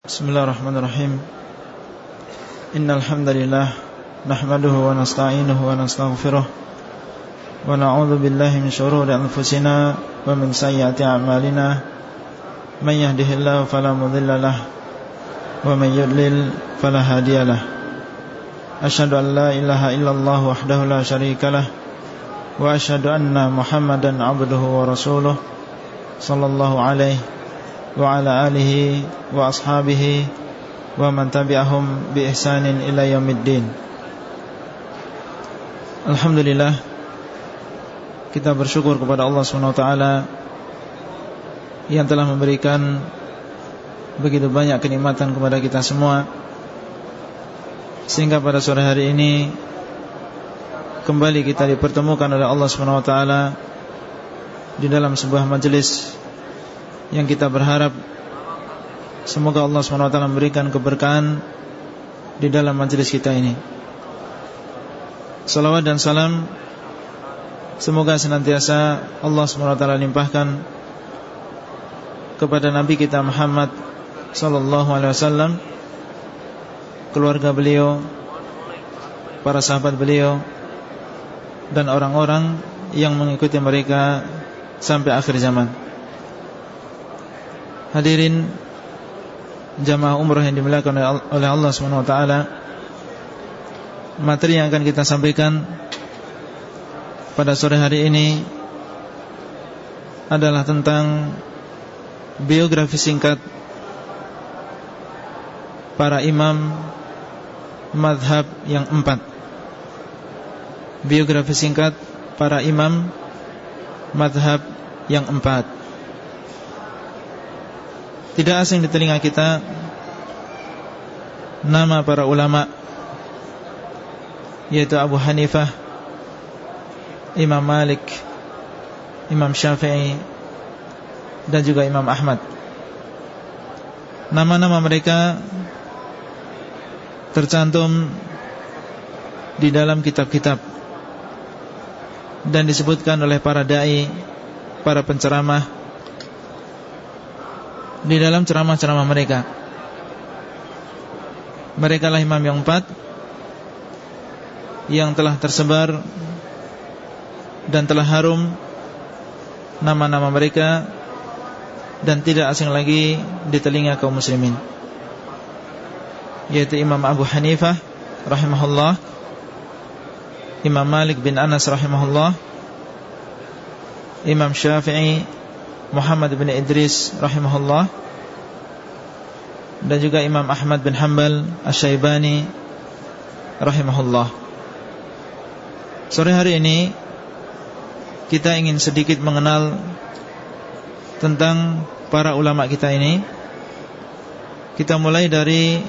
Bismillahirrahmanirrahim. Innal hamdalillah nahmaduhu wa nasta'inuhu wa nastaghfiruh. Wa na'udzu billahi min shururi anfusina wa min sayyiati a'malina. Man yahdihillahu fala mudilla lahu wa man yudlil fala hadiyalah Ashhadu an la ilaha illallah wahdahu la syarika lah wa ashhadu anna Muhammadan 'abduhu wa rasuluh. Sallallahu alaihi وعلى آله وأصحابه ومن تبعهم بإحسان إلى يوم الدين Alhamdulillah Kita bersyukur kepada Allah SWT Yang telah memberikan Begitu banyak kenikmatan kepada kita semua Sehingga pada sore hari ini Kembali kita dipertemukan oleh Allah SWT Di dalam sebuah majelis yang kita berharap semoga Allah SWT memberikan keberkahan di dalam majlis kita ini. Salawat dan salam semoga senantiasa Allah SWT limpahkan kepada Nabi kita Muhammad sallallahu alaihi wasallam keluarga beliau para sahabat beliau dan orang-orang yang mengikuti mereka sampai akhir zaman. Hadirin jamaah umrah yang dimuliakan oleh Allah SWT Materi yang akan kita sampaikan pada sore hari ini adalah tentang biografi singkat para imam madhab yang empat. Biografi singkat para imam madhab yang empat tidak asing di telinga kita Nama para ulama Yaitu Abu Hanifah Imam Malik Imam Syafi'i Dan juga Imam Ahmad. Nama-nama mereka Tercantum Di dalam kitab-kitab Dan disebutkan oleh para da'i Para penceramah di dalam ceramah-ceramah mereka. Mereka lah imam yang empat yang telah tersebar dan telah harum nama-nama mereka dan tidak asing lagi di telinga kaum muslimin. Yaitu Imam Abu Hanifah rahimahullah, Imam Malik bin Anas rahimahullah, Imam Syafi'i Muhammad bin Idris rahimahullah dan juga Imam Ahmad bin Hanbal Asy-Syaibani rahimahullah. Sore hari ini kita ingin sedikit mengenal tentang para ulama kita ini. Kita mulai dari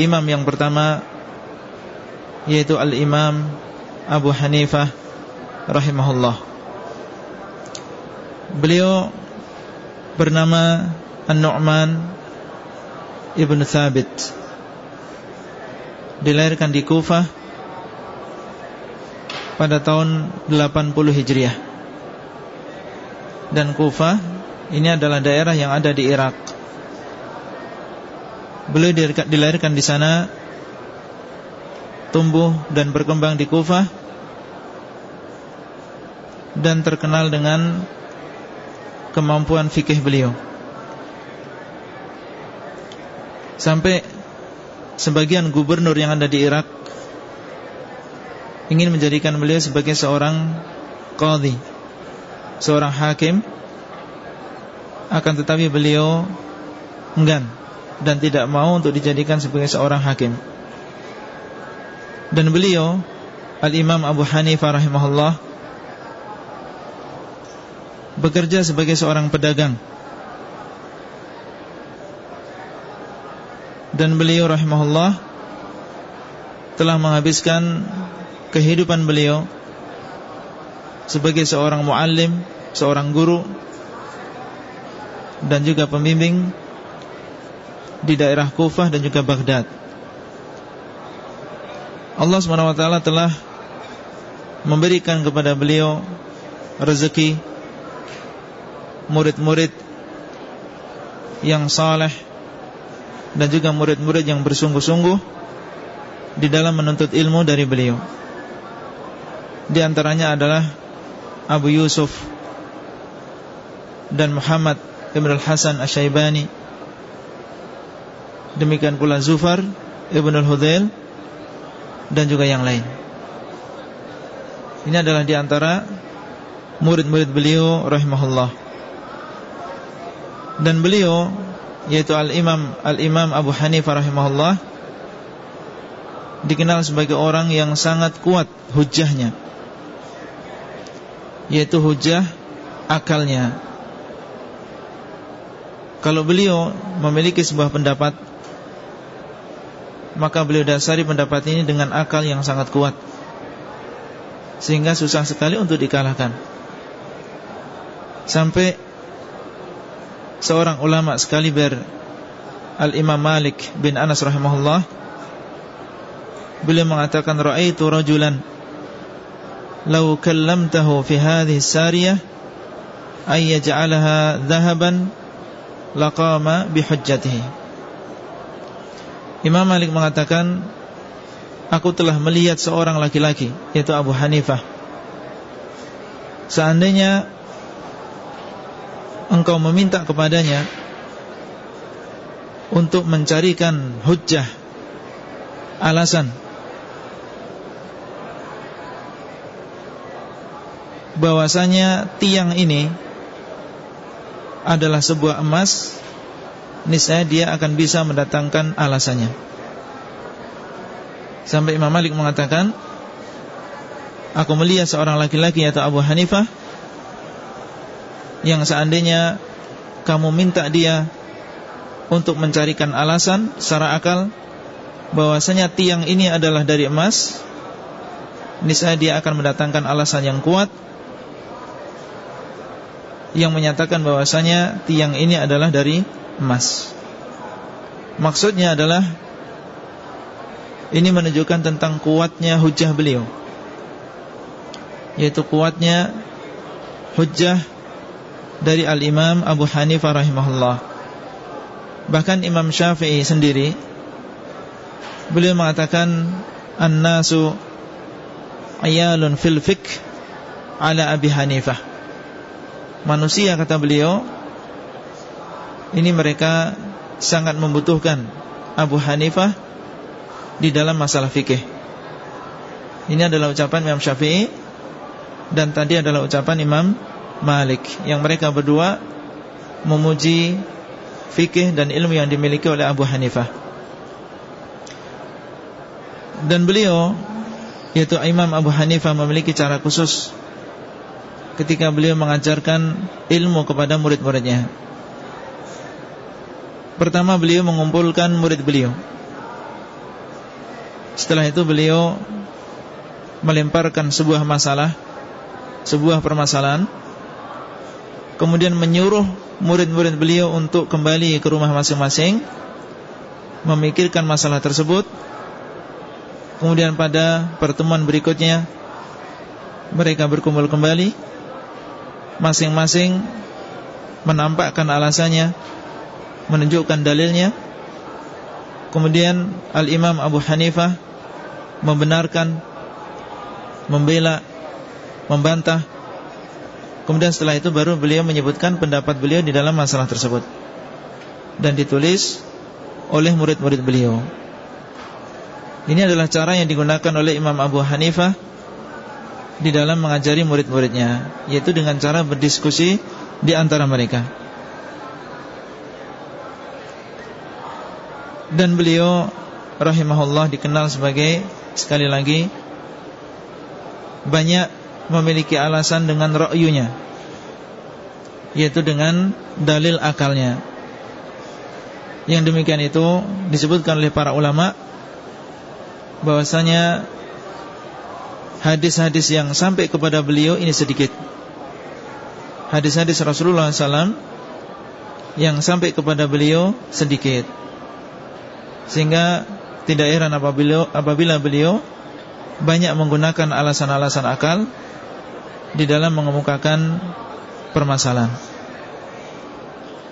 imam yang pertama yaitu Al-Imam Abu Hanifah rahimahullah. Beliau bernama An-Nu'man Ibn Thabit. Dilahirkan di Kufah Pada tahun 80 Hijriah. Dan Kufah Ini adalah daerah yang ada di Irak. Beliau dilahirkan di sana Tumbuh dan berkembang di Kufah Dan terkenal dengan kemampuan fikih beliau. Sampai sebagian gubernur yang ada di Irak Ingin menjadikan beliau sebagai seorang Qadhi Seorang hakim Akan tetapi beliau Enggan Dan tidak mau untuk dijadikan sebagai seorang hakim. Dan beliau Al-Imam Abu Hanifah rahimahullah bekerja sebagai seorang pedagang dan beliau rahimahullah telah menghabiskan kehidupan beliau sebagai seorang muallim, seorang guru dan juga pembimbing di daerah Kufah dan juga Baghdad. Allah SWT telah memberikan kepada beliau rezeki murid-murid yang saleh dan juga murid-murid yang bersungguh-sungguh di dalam menuntut ilmu dari beliau. Di antaranya adalah Abu Yusuf dan Muhammad Ibn Al-Hasan Asyaibani. Demikian pula Zufar Ibn Al-Hudail Dan juga yang lain. Ini adalah di antara Murid-murid beliau Rahimahullah Dan beliau Yaitu Al-Imam Al-Imam Abu Hanifah Rahimahullah Dikenal sebagai orang yang sangat kuat Hujahnya Yaitu hujah Akalnya. Kalau beliau memiliki sebuah pendapat maka beliau dasari pendapat ini dengan akal yang sangat kuat Sehingga susah sekali untuk dikalahkan. Sampai Seorang ulama sekali ber Al-Imam Malik bin Anas rahimahullah Beliau mengatakan Ra'aitu rajulan Lau kallamtahu fi hadhihi sariyah Ay yaj'alaha dhahaban Laqama bihujjatihi. Imam Malik mengatakan Aku telah melihat seorang laki-laki Yaitu Abu Hanifah. Seandainya Engkau meminta kepadanya Untuk mencarikan hujjah Alasan bahwasanya tiang ini adalah sebuah emas niscaya dia akan bisa mendatangkan alasannya. Sampai Imam Malik mengatakan, aku melihat seorang laki-laki yaitu Abu Hanifah yang seandainya kamu minta dia untuk mencarikan alasan secara akal bahwasanya tiang ini adalah dari emas, niscaya dia akan mendatangkan alasan yang kuat yang menyatakan bahwasanya tiang ini adalah dari emas. Maksudnya adalah Ini menunjukkan tentang kuatnya hujah beliau Yaitu kuatnya Hujah Dari Al-Imam Abu Hanifah rahimahullah Bahkan Imam Syafi'i sendiri Beliau mengatakan An-nasu Ayalun fil fik Ala Abi Hanifah Manusia kata beliau ini mereka sangat membutuhkan Abu Hanifah di dalam masalah fikih. Ini adalah ucapan Imam Syafi'i dan tadi adalah ucapan Imam Malik yang mereka berdua memuji fikih dan ilmu yang dimiliki oleh Abu Hanifah. Dan beliau yaitu Imam Abu Hanifah memiliki cara khusus ketika beliau mengajarkan ilmu kepada murid-muridnya. Pertama beliau mengumpulkan murid beliau Setelah itu beliau Melemparkan sebuah masalah Sebuah permasalahan Kemudian menyuruh murid-murid beliau Untuk kembali ke rumah masing-masing Memikirkan masalah tersebut. Kemudian pada pertemuan berikutnya Mereka berkumpul kembali. Masing-masing Menampakkan alasannya menunjukkan dalilnya. Kemudian Al-Imam Abu Hanifah Membenarkan Membela Membantah Kemudian setelah itu baru beliau menyebutkan pendapat beliau di dalam masalah tersebut. Dan ditulis oleh murid-murid beliau. Ini adalah cara yang digunakan oleh Imam Abu Hanifah Di dalam mengajari murid-muridnya Yaitu dengan cara berdiskusi di antara mereka. Dan beliau rahimahullah dikenal sebagai sekali lagi banyak memiliki alasan dengan ra'yunya yaitu dengan dalil akalnya. Yang demikian itu disebutkan oleh para ulama bahwasanya hadis-hadis yang sampai kepada beliau ini sedikit. Hadis-hadis Rasulullah SAW yang sampai kepada beliau sedikit. Sehingga tidak heran apabila, apabila beliau banyak menggunakan alasan-alasan akal di dalam mengemukakan permasalahan.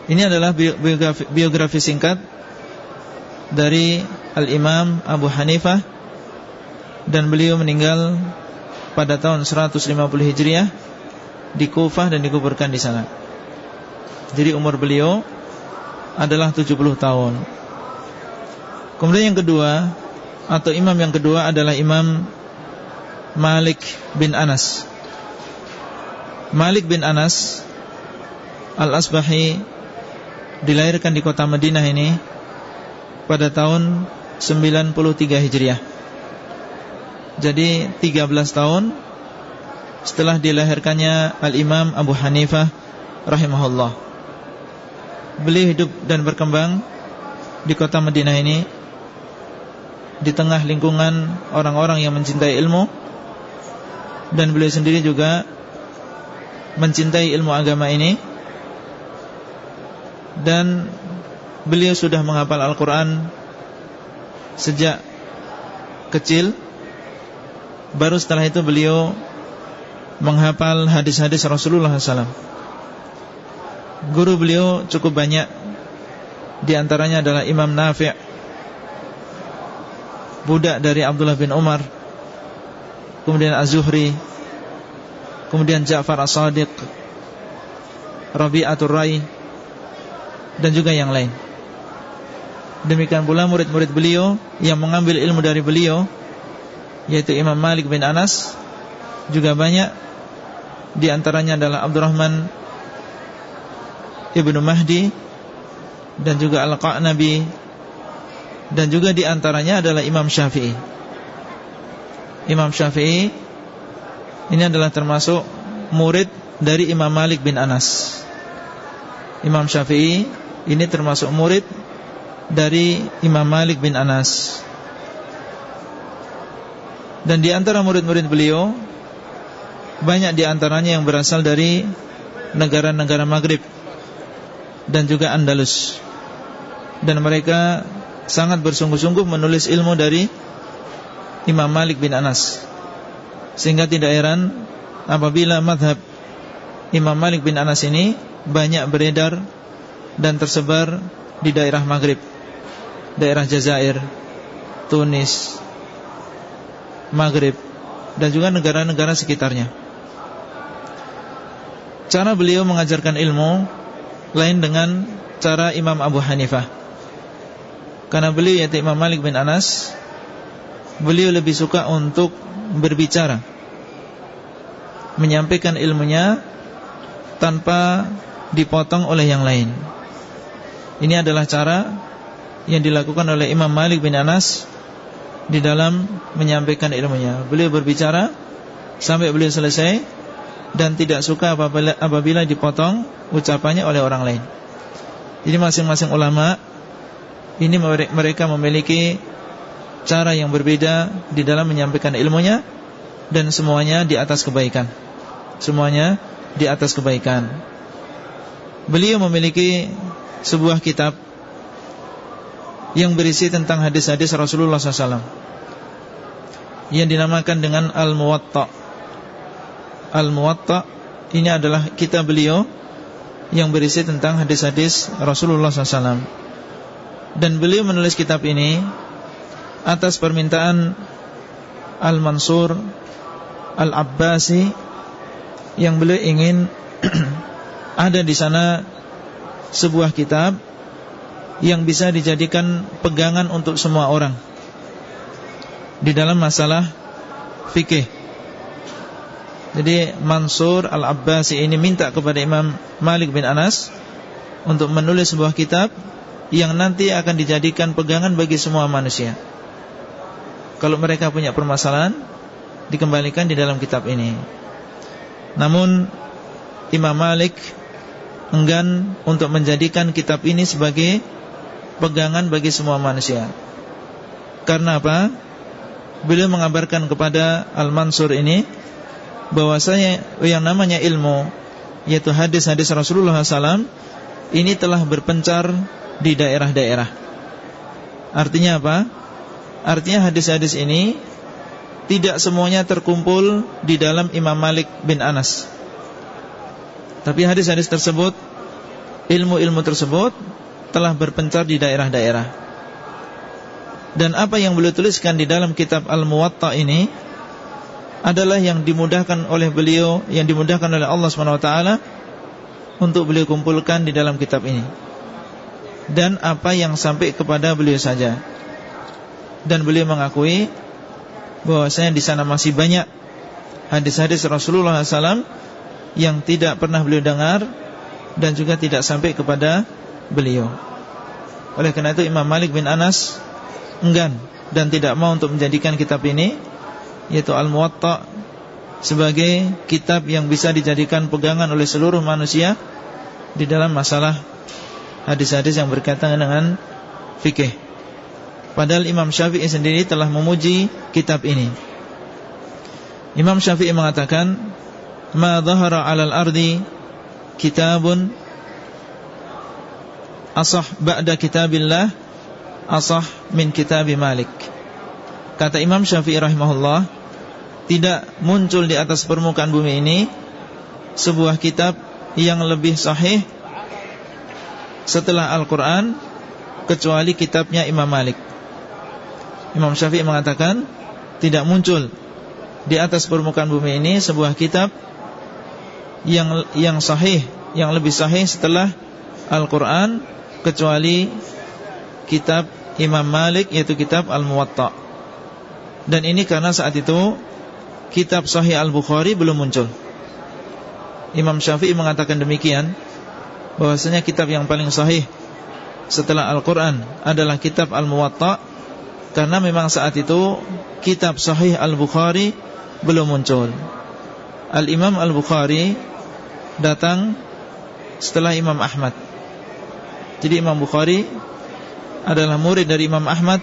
Ini adalah biografi, biografi singkat dari Al-Imam Abu Hanifah dan beliau meninggal pada tahun 150 Hijriah di Kufah dan dikuburkan di sana. Jadi umur beliau adalah 70 tahun. Kemudian yang kedua atau imam yang kedua adalah Imam Malik bin Anas. Malik bin Anas Al-Asbahi dilahirkan di kota Madinah ini pada tahun 93 Hijriah. Jadi 13 tahun setelah dilahirkannya Al-Imam Abu Hanifah rahimahullah. Beliau hidup dan berkembang di kota Madinah ini di tengah lingkungan orang-orang yang mencintai ilmu dan beliau sendiri juga mencintai ilmu agama ini. Dan beliau sudah menghafal Al-Quran sejak kecil. Baru setelah itu beliau menghafal hadis-hadis Rasulullah SAW Guru beliau cukup banyak. Di antaranya adalah Imam Nafi' Budak dari Abdullah bin Umar. Kemudian Az-Zuhri Kemudian Ja'far As-Sadiq Rabi'atul Rai Dan juga yang lain. Demikian pula murid-murid beliau Yang mengambil ilmu dari beliau Yaitu Imam Malik bin Anas Juga banyak. Di antaranya adalah Abdurrahman Ibnu Mahdi Dan juga Al-Qa'nabi Dan juga di antaranya adalah Imam Syafi'i. Imam Syafi'i Ini adalah termasuk Murid dari Imam Malik bin Anas. Imam Syafi'i Ini termasuk murid dari Imam Malik bin Anas. Dan di antara murid-murid beliau Banyak di antaranya yang berasal dari Negara-negara Maghrib Dan juga Andalus. Dan mereka sangat bersungguh-sungguh menulis ilmu dari Imam Malik bin Anas Sehingga tidak heran Apabila madhab Imam Malik bin Anas ini Banyak beredar Dan tersebar di daerah Maghrib daerah Jazair, Tunis, Maghrib dan juga negara-negara sekitarnya. Cara beliau mengajarkan ilmu lain dengan cara Imam Abu Hanifah. Karena beliau yaitu Imam Malik bin Anas, beliau lebih suka untuk berbicara, menyampaikan ilmunya tanpa dipotong oleh yang lain. Ini adalah cara yang dilakukan oleh Imam Malik bin Anas di dalam menyampaikan ilmunya. Beliau berbicara sampai beliau selesai dan tidak suka apabila, apabila dipotong ucapannya oleh orang lain. Jadi masing-masing ulama ini mereka memiliki cara yang berbeda di dalam menyampaikan ilmunya dan semuanya di atas kebaikan. Semuanya di atas kebaikan. Beliau memiliki sebuah kitab yang berisi tentang hadis-hadis Rasulullah SAW yang dinamakan dengan Al-Muwatta. Al-Muwatta ini adalah kitab beliau yang berisi tentang hadis-hadis Rasulullah SAW. Dan beliau menulis kitab ini atas permintaan Al-Mansur Al-Abbasi yang beliau ingin ada di sana sebuah kitab yang bisa dijadikan pegangan untuk semua orang di dalam masalah fikih. Jadi Mansur Al-Abbasi ini minta kepada Imam Malik bin Anas untuk menulis sebuah kitab yang nanti akan dijadikan pegangan bagi semua manusia. Kalau mereka punya permasalahan dikembalikan di dalam kitab ini. Namun Imam Malik enggan untuk menjadikan kitab ini sebagai pegangan bagi semua manusia. Karena apa? Beliau mengabarkan kepada Al-Mansur ini bahwasanya yang namanya ilmu yaitu hadis-hadis Rasulullah SAW ini telah berpencar di daerah-daerah. Artinya apa? Artinya hadis-hadis ini tidak semuanya terkumpul di dalam Imam Malik bin Anas. Tapi hadis-hadis tersebut, ilmu-ilmu tersebut telah berpencar di daerah-daerah. Dan apa yang beliau tuliskan di dalam kitab Al-Muwatta ini adalah yang dimudahkan oleh beliau, yang dimudahkan oleh Allah SWT untuk beliau kumpulkan di dalam kitab ini. Dan apa yang sampai kepada beliau saja. Dan beliau mengakui bahwasanya di sana masih banyak hadis-hadis Rasulullah SAW yang tidak pernah beliau dengar dan juga tidak sampai kepada beliau. Oleh karena itu Imam Malik bin Anas enggan dan tidak mau untuk menjadikan kitab ini yaitu Al-Muwatta sebagai kitab yang bisa dijadikan pegangan oleh seluruh manusia di dalam masalah hadis-hadis yang berkaitan dengan fikih. Padahal Imam Syafi'i sendiri telah memuji kitab ini. Imam Syafi'i mengatakan, "Ma dhahara 'alal ardi kitabun asah ba'da kitabillah asah min kitabi Malik." Kata Imam Syafi'i rahimahullah, tidak muncul di atas permukaan bumi ini sebuah kitab yang lebih sahih setelah Al-Qur'an kecuali kitabnya Imam Malik. Imam Syafi'i mengatakan tidak muncul di atas permukaan bumi ini sebuah kitab yang yang sahih, yang lebih sahih setelah Al-Qur'an kecuali kitab Imam Malik yaitu kitab Al-Muwatta. Dan ini karena saat itu kitab Sahih Al-Bukhari belum muncul. Imam Syafi'i mengatakan demikian bahwasanya kitab yang paling sahih setelah Al-Qur'an adalah kitab Al-Muwatta karena memang saat itu kitab Sahih Al-Bukhari belum muncul. Al-Imam Al-Bukhari datang setelah Imam Ahmad. Jadi Imam Bukhari adalah murid dari Imam Ahmad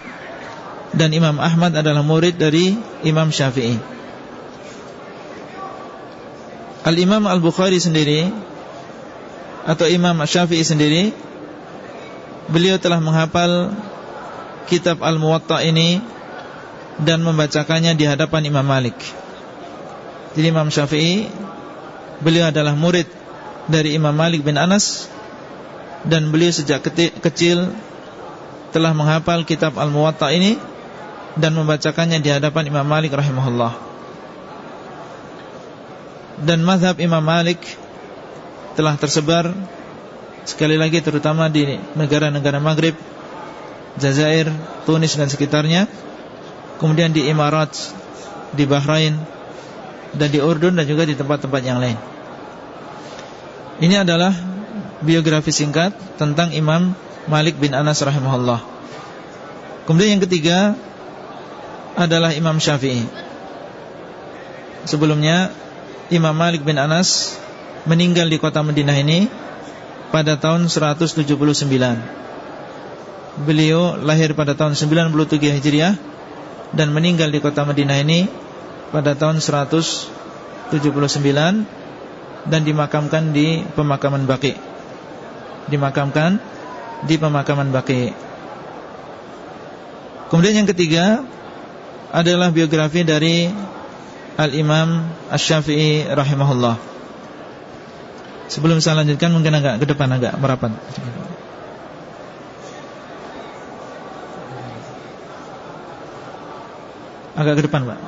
dan Imam Ahmad adalah murid dari Imam Syafi'i. Al-Imam Al-Bukhari sendiri Atau Imam Syafi'i sendiri Beliau telah menghafal Kitab Al-Muwatta ini Dan membacakannya di hadapan Imam Malik. Jadi Imam Syafi'i Beliau adalah murid Dari Imam Malik bin Anas Dan beliau sejak kecil Telah menghafal kitab Al-Muwatta ini Dan membacakannya di hadapan Imam Malik rahimahullah. Dan mazhab Imam Malik telah tersebar sekali lagi terutama di negara-negara Maghrib, Jazair, Tunis dan sekitarnya, kemudian di Emirat, di Bahrain dan di Urdun dan juga di tempat-tempat yang lain. Ini adalah biografi singkat tentang Imam Malik bin Anas rahimahullah. Kemudian yang ketiga adalah Imam Syafi'i. Sebelumnya Imam Malik bin Anas meninggal di kota Madinah ini pada tahun 179. Beliau lahir pada tahun 93 Hijriah dan meninggal di kota Madinah ini pada tahun 179 dan dimakamkan di pemakaman Baqi. Dimakamkan di pemakaman Baqi. Kemudian yang ketiga adalah biografi dari Al-Imam Ash-Syafi'i rahimahullah Sebelum saya lanjutkan mungkin agak ke depan agak merapat Agak ke depan Pak.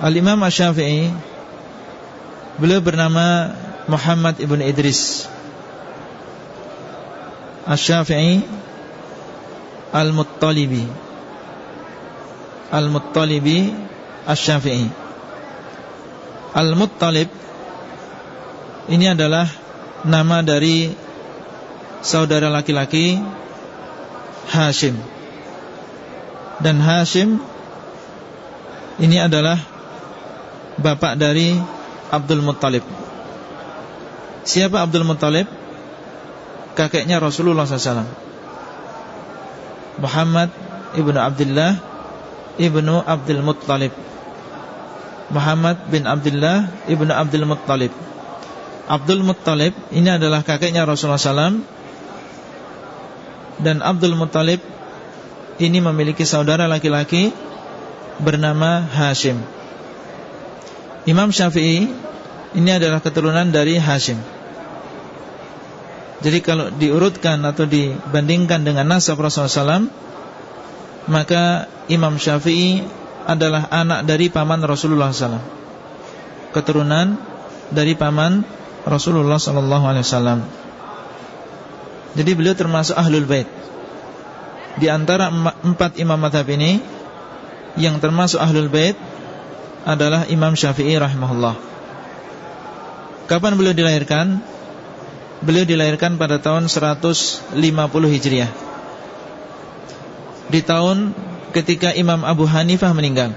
Al-Imam Ash-Syafi'i Beliau bernama Muhammad Ibn Idris. Ash-Syafi'i Al-Muttalibi. Al-Muttalibi Asy-Syafi'i Al-Muttalib Ini adalah Nama dari Saudara laki-laki Hashim. Dan Hashim Ini adalah Bapak dari Abdul Muttalib. Siapa Abdul Muttalib? Kakeknya Rasulullah SAW Muhammad ibnu Abdullah ibnu Abdul Muttalib. Muhammad bin Abdullah ibnu Abdul Muttalib. Abdul Muttalib ini adalah kakeknya Rasulullah SAW dan Abdul Muttalib ini memiliki saudara laki-laki bernama Hashim. Imam Syafi'i ini adalah keturunan dari Hashim. Jadi kalau diurutkan atau dibandingkan dengan nasab Rasulullah SAW Maka Imam Syafi'i adalah anak dari paman Rasulullah SAW Keturunan dari paman Rasulullah SAW Jadi beliau termasuk Ahlul Bait. Di antara empat imam madhab ini Yang termasuk Ahlul Bait Adalah Imam Syafi'i rahimahullah. Kapan beliau dilahirkan? Beliau dilahirkan pada tahun 150 Hijriah. Di tahun ketika Imam Abu Hanifah meninggal.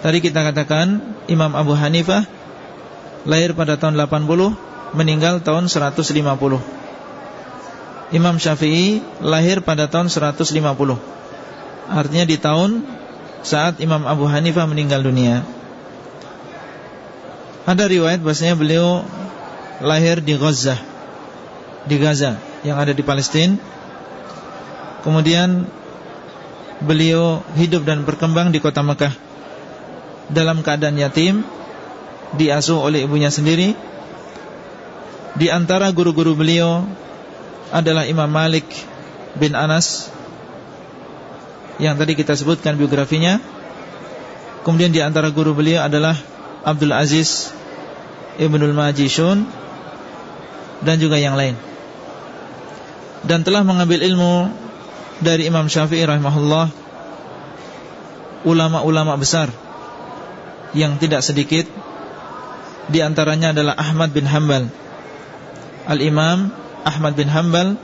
Tadi kita katakan Imam Abu Hanifah Lahir pada tahun 80 Meninggal tahun 150 Imam Syafi'i Lahir pada tahun 150 Artinya di tahun Saat Imam Abu Hanifah meninggal dunia Ada riwayat bahasanya beliau lahir di Gaza di Gaza yang ada di Palestina. Kemudian beliau hidup dan berkembang di kota Mekah dalam keadaan yatim, diasuh oleh ibunya sendiri. Di antara guru-guru beliau adalah Imam Malik bin Anas yang tadi kita sebutkan biografinya. Kemudian di antara guru beliau adalah Abdul Aziz Ibnul Majishun dan juga yang lain dan telah mengambil ilmu dari Imam Syafi'i rahimahullah ulama-ulama besar yang tidak sedikit di antaranya adalah Ahmad bin Hanbal Al-Imam Ahmad bin Hanbal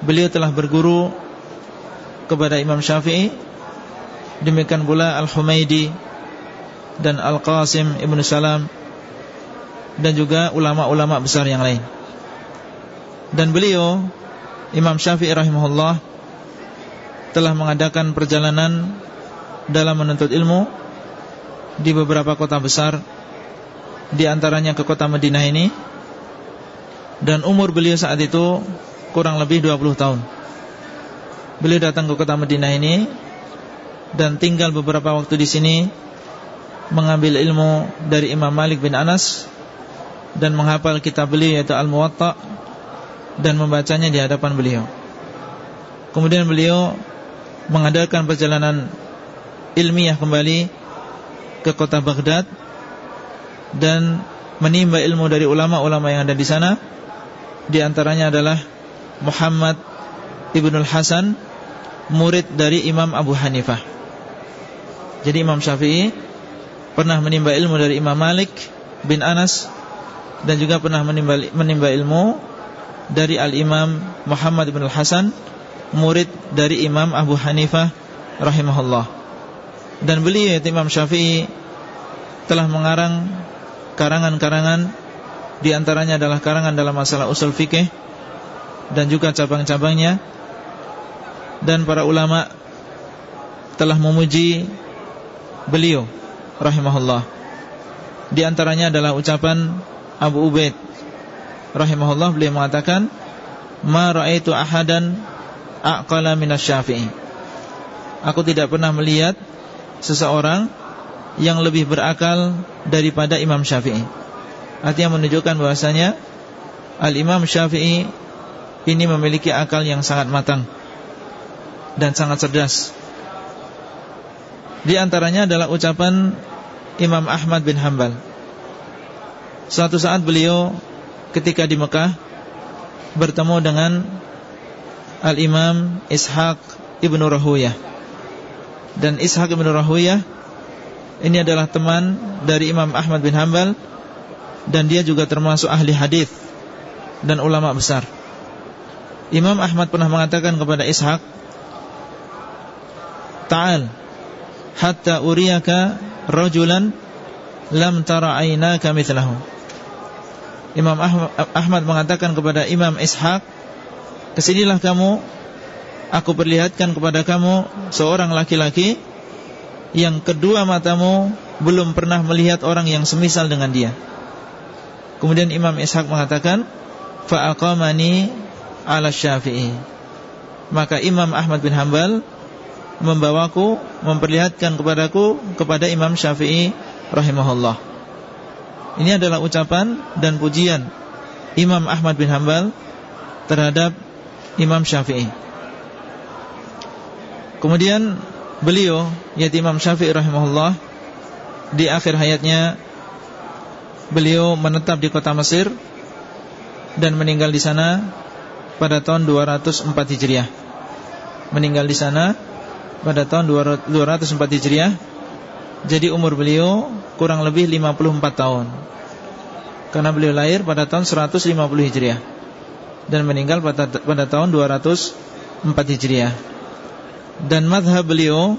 beliau telah berguru kepada Imam Syafi'i demikian pula Al-Humaidi dan Al-Qasim Ibn Salam dan juga ulama-ulama besar yang lain. Dan beliau Imam Syafi'i rahimahullah telah mengadakan perjalanan dalam menuntut ilmu di beberapa kota besar di antaranya ke kota Madinah ini dan umur beliau saat itu kurang lebih 20 tahun. Beliau datang ke kota Madinah ini dan tinggal beberapa waktu di sini mengambil ilmu dari Imam Malik bin Anas dan menghafal kitab beliau yaitu Al-Muwatta dan membacanya di hadapan beliau. Kemudian beliau mengadakan perjalanan ilmiah kembali ke kota Baghdad dan menimba ilmu dari ulama-ulama yang ada di sana. Di antaranya adalah Muhammad Ibnul Hasan, murid dari Imam Abu Hanifah. Jadi Imam Syafi'i pernah menimba ilmu dari Imam Malik bin Anas dan juga pernah menimba, menimba ilmu dari Al-Imam Muhammad bin Al-Hasan murid dari Imam Abu Hanifah rahimahullah dan beliau Imam Syafi'i telah mengarang karangan-karangan di antaranya adalah karangan dalam masalah usul fikih dan juga cabang-cabangnya dan para ulama telah memuji beliau rahimahullah di antaranya adalah ucapan Abu Ubaid rahimahullah beliau mengatakan ma raaitu ahadan aqala minasy-Syafi'i. Aku tidak pernah melihat seseorang yang lebih berakal daripada Imam Syafi'i. Artinya menunjukkan bahwasanya Al-Imam Syafi'i ini memiliki akal yang sangat matang dan sangat cerdas. Di antaranya adalah ucapan Imam Ahmad bin Hanbal Suatu saat beliau ketika di Mekah bertemu dengan Al-Imam Ishaq Ibnu Rahuyah. Dan Ishaq Ibnu Rahuyah ini adalah teman dari Imam Ahmad bin Hanbal dan dia juga termasuk ahli hadis dan ulama besar. Imam Ahmad pernah mengatakan kepada Ishaq, "Ta'al hatta uriyaka rajulan lam tara aynaka mithlahu." Imam Ahmad mengatakan kepada Imam Ishaq Ke sinilah kamu Aku perlihatkan kepada kamu Seorang laki-laki Yang kedua matamu Belum pernah melihat orang yang semisal dengan dia Kemudian Imam Ishaq mengatakan Fa'aqamani ala syafi'i Maka Imam Ahmad bin Hanbal Membawaku Memperlihatkan kepadaku Kepada Imam Syafi'i Rahimahullah ini adalah ucapan dan pujian Imam Ahmad bin Hambal terhadap Imam Syafi'i. Kemudian beliau yaitu Imam Syafi'i rahimahullah di akhir hayatnya beliau menetap di kota Mesir dan meninggal di sana pada tahun 204 Hijriah. Meninggal di sana pada tahun 204 Hijriah. Jadi umur beliau kurang lebih 54 tahun. Karena beliau lahir pada tahun 150 Hijriah dan meninggal pada, pada tahun 204 Hijriah. Dan madhab beliau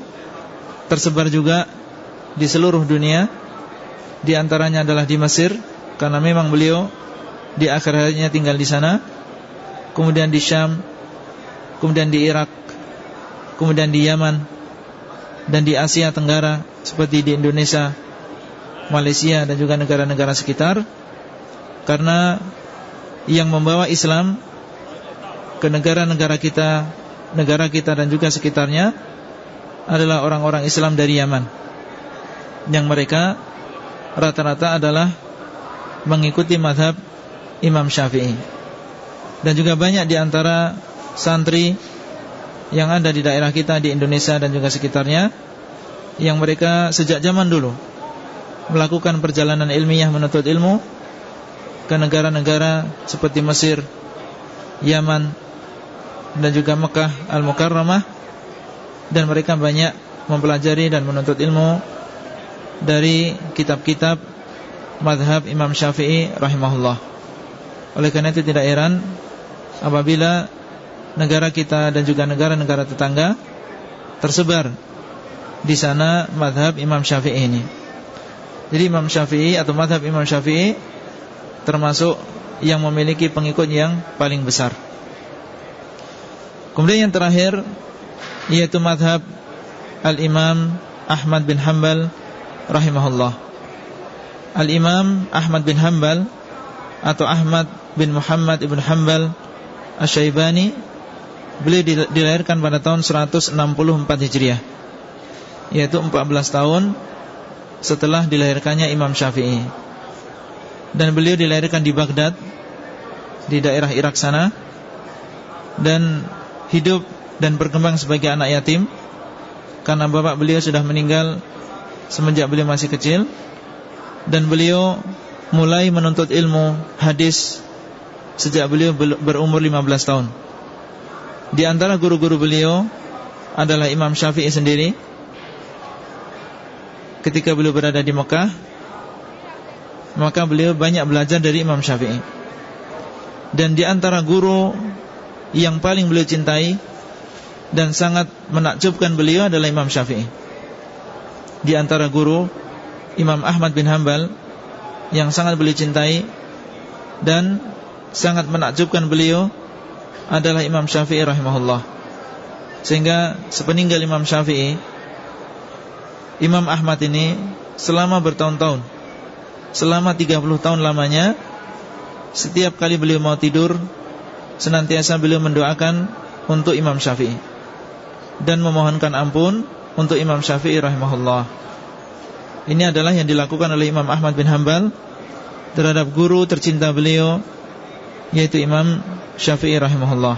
tersebar juga di seluruh dunia. Di antaranya adalah di Mesir karena memang beliau di akhir hayatnya tinggal di sana. Kemudian di Syam, kemudian di Irak, kemudian di Yaman dan di Asia Tenggara seperti di Indonesia, Malaysia dan juga negara-negara sekitar. Karena yang membawa Islam ke negara-negara kita, negara kita dan juga sekitarnya adalah orang-orang Islam dari Yaman. Yang mereka rata-rata adalah mengikuti madhab Imam Syafi'i. Dan juga banyak di antara santri yang ada di daerah kita di Indonesia dan juga sekitarnya yang mereka sejak zaman dulu melakukan perjalanan ilmiah menuntut ilmu ke negara-negara seperti Mesir, Yaman dan juga Mekah Al-Mukarramah dan mereka banyak mempelajari dan menuntut ilmu dari kitab-kitab madhab Imam Syafi'i rahimahullah. Oleh karena itu tidak heran apabila negara kita dan juga negara-negara tetangga tersebar di sana madhab Imam Syafi'i ini. Jadi Imam Syafi'i atau madhab Imam Syafi'i termasuk yang memiliki pengikut yang paling besar. Kemudian yang terakhir yaitu madhab Al-Imam Ahmad bin Hanbal rahimahullah. Al-Imam Ahmad bin Hanbal atau Ahmad bin Muhammad ibn Hanbal Asy-Syaibani beliau dilahirkan pada tahun 164 Hijriah yaitu 14 tahun setelah dilahirkannya Imam Syafi'i dan beliau dilahirkan di Baghdad di daerah Irak sana dan hidup dan berkembang sebagai anak yatim karena bapak beliau sudah meninggal semenjak beliau masih kecil dan beliau mulai menuntut ilmu hadis sejak beliau berumur 15 tahun. Di antara guru-guru beliau adalah Imam Syafi'i sendiri. Ketika beliau berada di Mekah, maka beliau banyak belajar dari Imam Syafi'i. Dan di antara guru yang paling beliau cintai dan sangat menakjubkan beliau adalah Imam Syafi'i. Di antara guru Imam Ahmad bin Hambal yang sangat beliau cintai dan sangat menakjubkan beliau adalah Imam Syafi'i rahimahullah. Sehingga sepeninggal Imam Syafi'i Imam Ahmad ini selama bertahun-tahun selama 30 tahun lamanya setiap kali beliau mau tidur senantiasa beliau mendoakan untuk Imam Syafi'i dan memohonkan ampun untuk Imam Syafi'i rahimahullah. Ini adalah yang dilakukan oleh Imam Ahmad bin Hambal terhadap guru tercinta beliau yaitu Imam Syafi'i rahimahullah.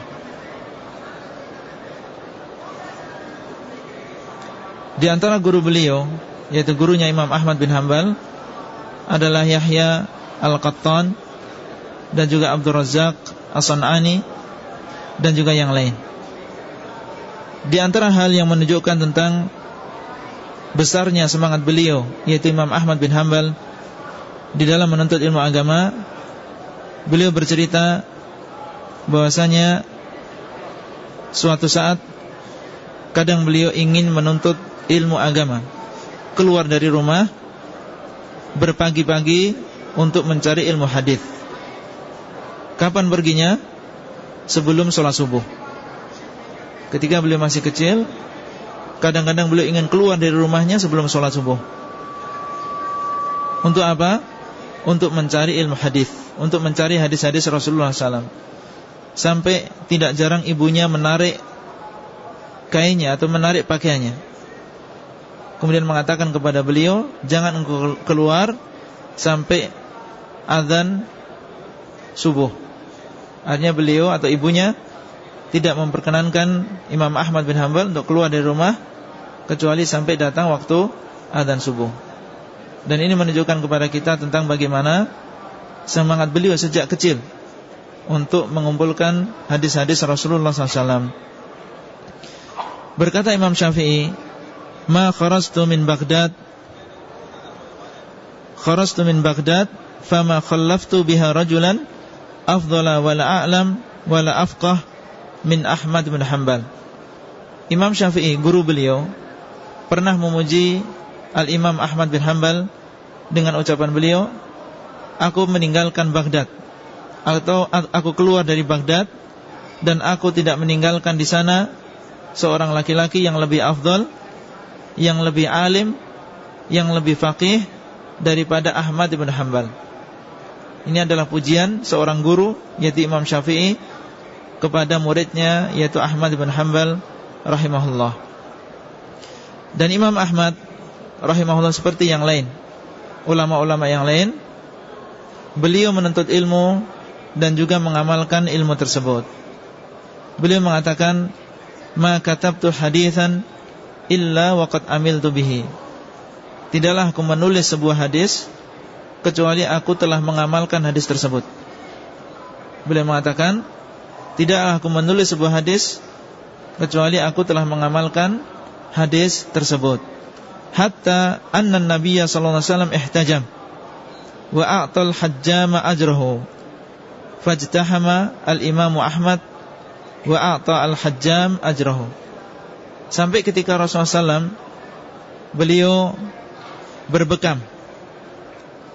Di antara guru beliau yaitu gurunya Imam Ahmad bin Hambal adalah Yahya Al-Qattan dan juga Abdul Razak As-San'ani dan juga yang lain. Di antara hal yang menunjukkan tentang besarnya semangat beliau yaitu Imam Ahmad bin Hambal di dalam menuntut ilmu agama, beliau bercerita bahwasanya suatu saat kadang beliau ingin menuntut ilmu agama keluar dari rumah berpagi-pagi untuk mencari ilmu hadis. Kapan perginya? Sebelum sholat subuh. Ketika beliau masih kecil, kadang-kadang beliau ingin keluar dari rumahnya sebelum sholat subuh. Untuk apa? Untuk mencari ilmu hadis, untuk mencari hadis-hadis Rasulullah SAW. Sampai tidak jarang ibunya menarik kainnya atau menarik pakaiannya kemudian mengatakan kepada beliau jangan keluar sampai azan subuh. Artinya beliau atau ibunya tidak memperkenankan Imam Ahmad bin Hanbal untuk keluar dari rumah kecuali sampai datang waktu adzan subuh. Dan ini menunjukkan kepada kita tentang bagaimana semangat beliau sejak kecil untuk mengumpulkan hadis-hadis Rasulullah SAW. Berkata Imam Syafi'i, "Ma kharastu min Baghdad kharastu min Baghdad fama khallaftu biha rajulan afdala wala a'lam wala afqah min Ahmad bin Hanbal." Imam Syafi'i, guru beliau, pernah memuji Al-Imam Ahmad bin Hanbal dengan ucapan beliau, "Aku meninggalkan Baghdad atau aku keluar dari Baghdad dan aku tidak meninggalkan di sana seorang laki-laki yang lebih afdal, yang lebih alim, yang lebih faqih daripada Ahmad bin Hanbal. Ini adalah pujian seorang guru yaitu Imam Syafi'i kepada muridnya yaitu Ahmad bin Hanbal rahimahullah. Dan Imam Ahmad rahimahullah seperti yang lain, ulama-ulama yang lain, beliau menuntut ilmu dan juga mengamalkan ilmu tersebut. Beliau mengatakan, "Ma katabtu haditsan illa waqad amiltu bihi." Tidaklah aku menulis sebuah hadis kecuali aku telah mengamalkan hadis tersebut. Beliau mengatakan, "Tidaklah aku menulis sebuah hadis kecuali aku telah mengamalkan hadis tersebut." Hatta anna an-nabiyya sallallahu alaihi wasallam ihtajam wa a'tal hajjama ajrahu fajtahama al-Imam Ahmad wa a'ta al-Hajjam ajrahu. Sampai ketika Rasulullah SAW beliau berbekam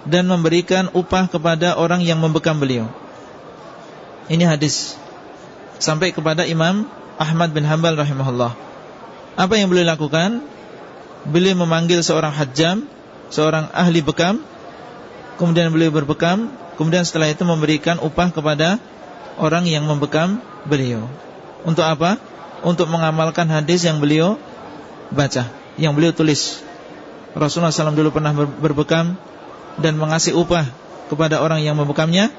dan memberikan upah kepada orang yang membekam beliau. Ini hadis sampai kepada Imam Ahmad bin Hanbal rahimahullah. Apa yang beliau lakukan? Beliau memanggil seorang hajjam, seorang ahli bekam, kemudian beliau berbekam Kemudian setelah itu memberikan upah kepada orang yang membekam beliau. Untuk apa? Untuk mengamalkan hadis yang beliau baca, yang beliau tulis. Rasulullah SAW dulu pernah berbekam dan mengasih upah kepada orang yang membekamnya.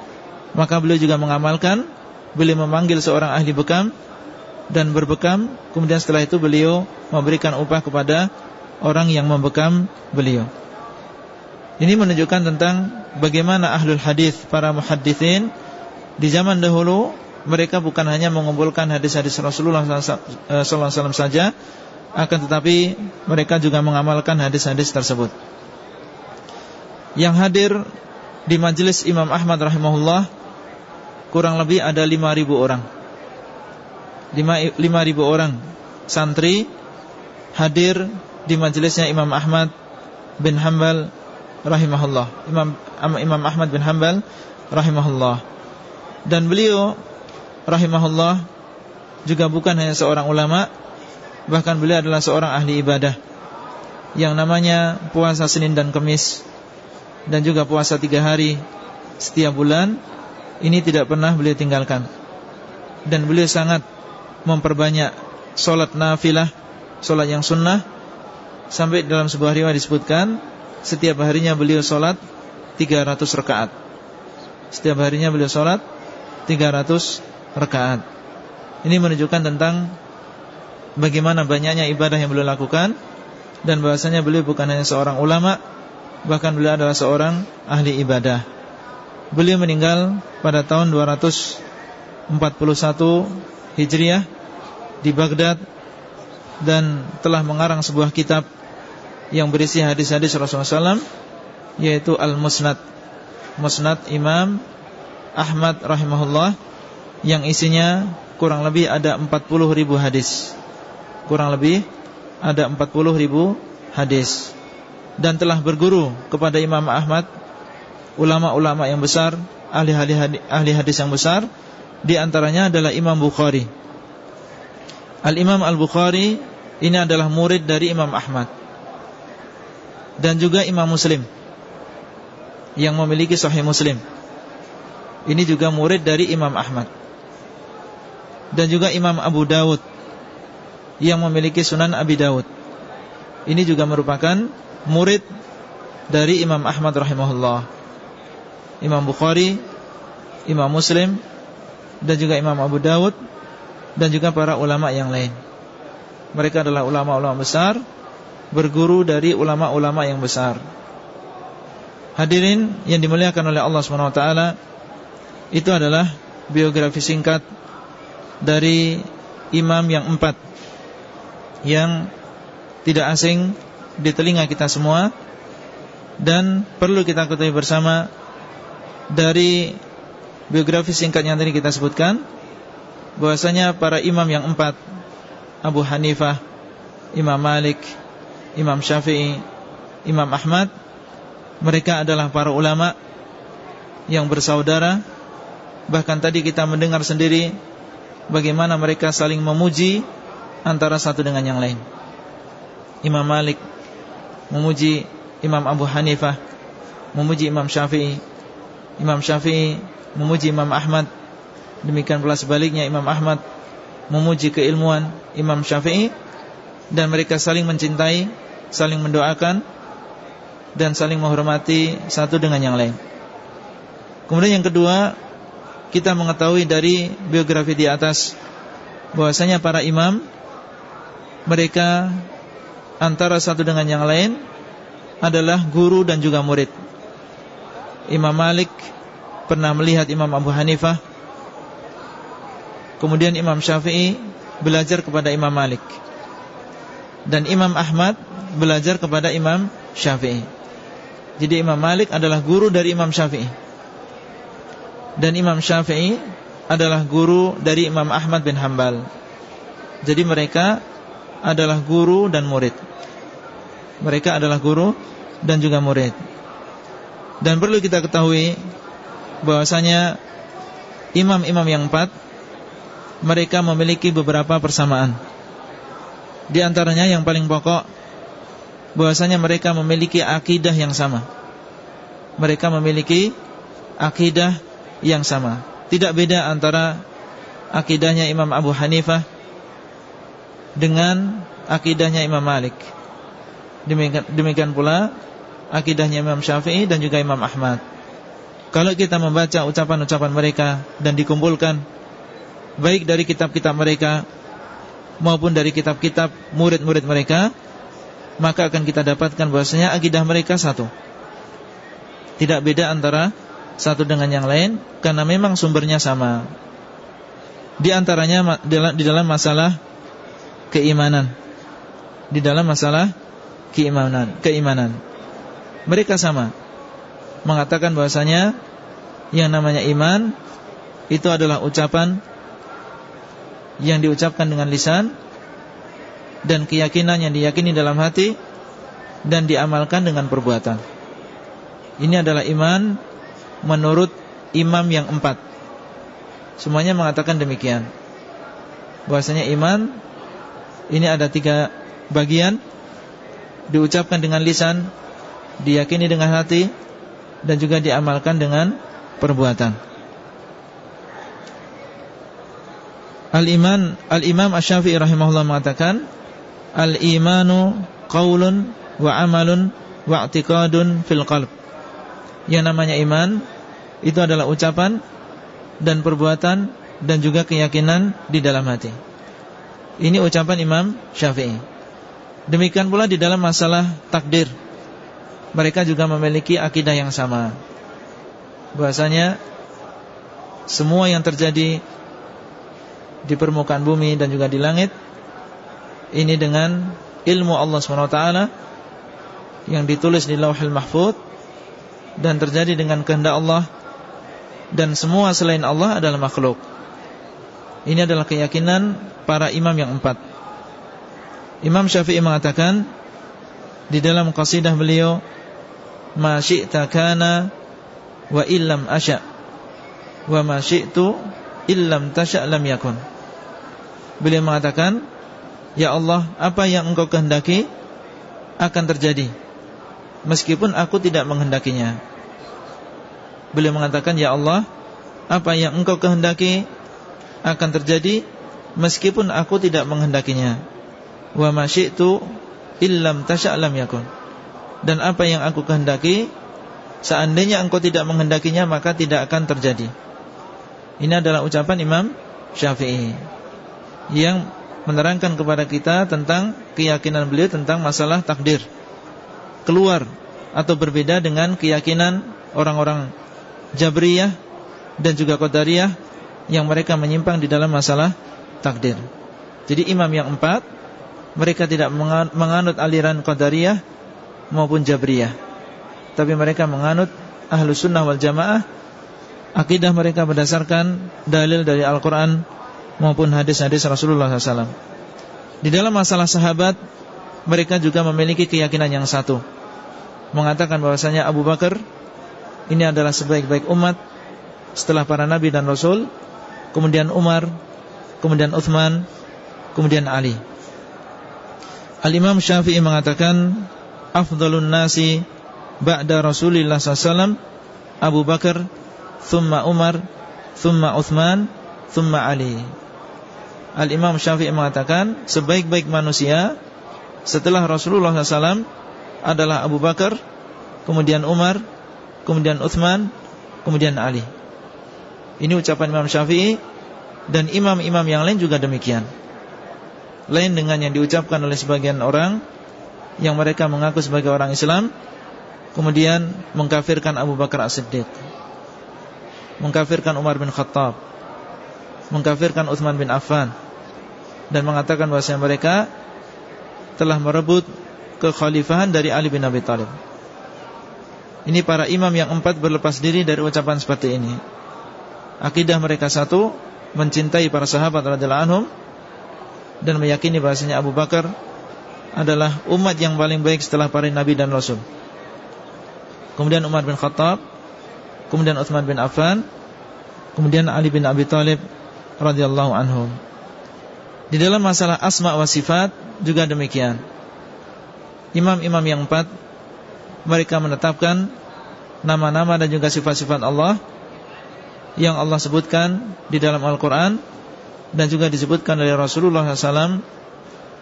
Maka beliau juga mengamalkan. Beliau memanggil seorang ahli bekam dan berbekam. Kemudian setelah itu beliau memberikan upah kepada orang yang membekam beliau. Ini menunjukkan tentang bagaimana ahlul hadis para muhaddithin di zaman dahulu mereka bukan hanya mengumpulkan hadis-hadis Rasulullah SAW saja, akan tetapi mereka juga mengamalkan hadis-hadis tersebut. Yang hadir di majelis Imam Ahmad rahimahullah kurang lebih ada 5.000 orang. 5.000 orang santri hadir di majelisnya Imam Ahmad bin Hanbal rahimahullah. Imam Imam Ahmad bin Hanbal rahimahullah. Dan beliau rahimahullah juga bukan hanya seorang ulama bahkan beliau adalah seorang ahli ibadah. Yang namanya puasa Senin dan Kamis dan juga puasa tiga hari setiap bulan ini tidak pernah beliau tinggalkan dan beliau sangat memperbanyak solat nafilah solat yang sunnah sampai dalam sebuah riwayat disebutkan setiap harinya beliau sholat 300 rakaat. Setiap harinya beliau sholat 300 rakaat. Ini menunjukkan tentang bagaimana banyaknya ibadah yang beliau lakukan dan bahasanya beliau bukan hanya seorang ulama, bahkan beliau adalah seorang ahli ibadah. Beliau meninggal pada tahun 241 Hijriah di Baghdad dan telah mengarang sebuah kitab yang berisi hadis-hadis Rasulullah SAW yaitu Al-Musnad. Musnad Imam Ahmad rahimahullah yang isinya kurang lebih ada 40 ribu hadis. Kurang lebih ada 40 ribu hadis. Dan telah berguru kepada Imam Ahmad ulama-ulama yang besar ahli-ahli ahli hadis yang besar di antaranya adalah Imam Bukhari Al-Imam Al-Bukhari ini adalah murid dari Imam Ahmad dan juga Imam Muslim yang memiliki Sahih Muslim. Ini juga murid dari Imam Ahmad. Dan juga Imam Abu Dawud yang memiliki Sunan Abi Dawud. Ini juga merupakan murid dari Imam Ahmad rahimahullah. Imam Bukhari Imam Muslim dan juga Imam Abu Dawud dan juga para ulama yang lain. Mereka adalah ulama-ulama besar berguru dari ulama-ulama yang besar. Hadirin yang dimuliakan oleh Allah Subhanahu wa taala, itu adalah biografi singkat dari imam yang empat yang tidak asing di telinga kita semua dan perlu kita ketahui bersama dari biografi singkat yang tadi kita sebutkan bahwasanya para imam yang empat Abu Hanifah, Imam Malik, Imam Syafi'i, Imam Ahmad mereka adalah para ulama yang bersaudara. Bahkan tadi kita mendengar sendiri bagaimana mereka saling memuji antara satu dengan yang lain. Imam Malik memuji Imam Abu Hanifah memuji Imam Syafi'i Imam Syafi'i memuji Imam Ahmad demikian pula sebaliknya Imam Ahmad memuji keilmuan Imam Syafi'i dan mereka saling mencintai saling mendoakan dan saling menghormati satu dengan yang lain kemudian yang kedua kita mengetahui dari biografi di atas bahwasanya para imam mereka antara satu dengan yang lain adalah guru dan juga murid. Imam Malik pernah melihat Imam Abu Hanifah. Kemudian Imam Syafi'i belajar kepada Imam Malik. Dan Imam Ahmad belajar kepada Imam Syafi'i. Jadi Imam Malik adalah guru dari Imam Syafi'i. Dan Imam Syafi'i adalah guru dari Imam Ahmad bin Hambal Jadi mereka adalah guru dan murid. Mereka adalah guru dan juga murid. Dan perlu kita ketahui bahwasanya imam-imam yang empat mereka memiliki beberapa persamaan. Di antaranya yang paling pokok bahwasanya mereka memiliki akidah yang sama. Mereka memiliki akidah yang sama. Tidak beda antara akidahnya Imam Abu Hanifah dengan akidahnya Imam Malik. Demikian, demikian pula akidahnya Imam Syafi'i dan juga Imam Ahmad. Kalau kita membaca ucapan-ucapan mereka dan dikumpulkan baik dari kitab-kitab mereka maupun dari kitab-kitab murid-murid mereka, maka akan kita dapatkan bahwasanya akidah mereka satu. Tidak beda antara satu dengan yang lain karena memang sumbernya sama. Di antaranya di dalam masalah keimanan. Di dalam masalah keimanan, keimanan. Mereka sama mengatakan bahwasanya yang namanya iman itu adalah ucapan yang diucapkan dengan lisan dan keyakinan yang diyakini dalam hati dan diamalkan dengan perbuatan. Ini adalah iman menurut imam yang empat. Semuanya mengatakan demikian. Bahwasanya iman ini ada tiga bagian diucapkan dengan lisan, diyakini dengan hati dan juga diamalkan dengan perbuatan. Al-Iman Al-Imam Asy-Syafi'i rahimahullah mengatakan, "Al-imanu qaulun wa amalun wa i'tiqadun fil qalb." Yang namanya iman itu adalah ucapan dan perbuatan dan juga keyakinan di dalam hati. Ini ucapan Imam Syafi'i. Demikian pula di dalam masalah takdir Mereka juga memiliki akidah yang sama. Bahasanya Semua yang terjadi Di permukaan bumi dan juga di langit Ini dengan ilmu Allah SWT Yang ditulis di lauhil mahfud Dan terjadi dengan kehendak Allah Dan semua selain Allah adalah makhluk. Ini adalah keyakinan para imam yang empat. Imam Syafi'i mengatakan di dalam qasidah beliau ma syi'ta kana wa illam asya wa ma syi'tu illam tasya lam yakun. Beliau mengatakan, "Ya Allah, apa yang Engkau kehendaki akan terjadi meskipun aku tidak menghendakinya." Beliau mengatakan, "Ya Allah, apa yang Engkau kehendaki akan terjadi meskipun aku tidak menghendakinya." wa ma syi'tu illam tasya' yakun. Dan apa yang aku kehendaki seandainya engkau tidak menghendakinya maka tidak akan terjadi. Ini adalah ucapan Imam Syafi'i yang menerangkan kepada kita tentang keyakinan beliau tentang masalah takdir. Keluar atau berbeda dengan keyakinan orang-orang Jabriyah dan juga Qadariyah yang mereka menyimpang di dalam masalah takdir. Jadi imam yang empat mereka tidak menganut aliran Qadariyah maupun Jabriyah. Tapi mereka menganut Ahlu Sunnah wal Jamaah Akidah mereka berdasarkan dalil dari Al-Quran Maupun hadis-hadis Rasulullah SAW Di dalam masalah sahabat Mereka juga memiliki keyakinan yang satu. Mengatakan bahwasanya Abu Bakar Ini adalah sebaik-baik umat Setelah para Nabi dan Rasul Kemudian Umar Kemudian Uthman Kemudian Ali. Al-Imam Syafi'i mengatakan Afdalun nasi Ba'da Rasulullah SAW Abu Bakar Thumma Umar Thumma Uthman Thumma Ali. Al-Imam Syafi'i mengatakan Sebaik-baik manusia Setelah Rasulullah SAW Adalah Abu Bakar Kemudian Umar Kemudian Uthman Kemudian Ali. Ini ucapan Imam Syafi'i Dan imam-imam yang lain juga demikian. Lain dengan yang diucapkan oleh sebagian orang yang mereka mengaku sebagai orang Islam kemudian mengkafirkan Abu Bakar As-Siddiq mengkafirkan Umar bin Khattab mengkafirkan Uthman bin Affan dan mengatakan bahwa mereka telah merebut kekhalifahan dari Ali bin Abi Thalib. Ini para imam yang empat berlepas diri dari ucapan seperti ini. Akidah mereka satu mencintai para sahabat radhiyallahu anhum dan meyakini bahasanya Abu Bakar adalah umat yang paling baik setelah para nabi dan rasul. Kemudian Umar bin Khattab, kemudian Uthman bin Affan, kemudian Ali bin Abi Thalib radhiyallahu anhum. Di dalam masalah asma wa sifat juga demikian. Imam-imam yang empat mereka menetapkan nama-nama dan juga sifat-sifat Allah yang Allah sebutkan di dalam Al-Qur'an dan juga disebutkan oleh Rasulullah SAW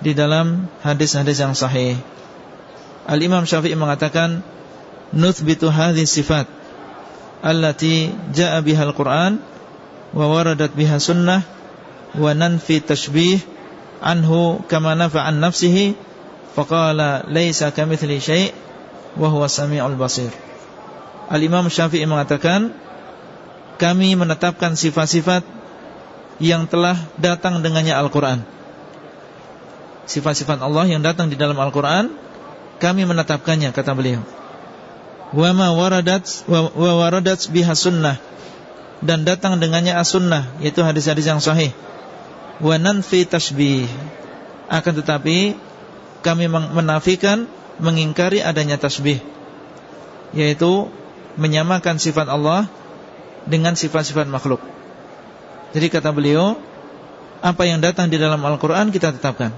di dalam hadis-hadis yang sahih. Al-Imam Syafi'i mengatakan nuthbitu hadhihi sifat allati jaa biha al-Qur'an wa waradat biha sunnah wa nanfi tashbih anhu kama nafa'an nafsihi faqala laysa kamithli syai' wa huwa samiul basir. Al-Imam Syafi'i mengatakan kami menetapkan sifat-sifat yang telah datang dengannya Al-Quran Sifat-sifat Allah yang datang di dalam Al-Quran Kami menetapkannya kata beliau Wa ma waradat wa waradat biha sunnah dan datang dengannya as-sunnah yaitu hadis-hadis yang sahih. Wa nanfi tashbih. Akan tetapi kami menafikan mengingkari adanya tasbih yaitu menyamakan sifat Allah dengan sifat-sifat makhluk. Jadi kata beliau Apa yang datang di dalam Al-Quran kita tetapkan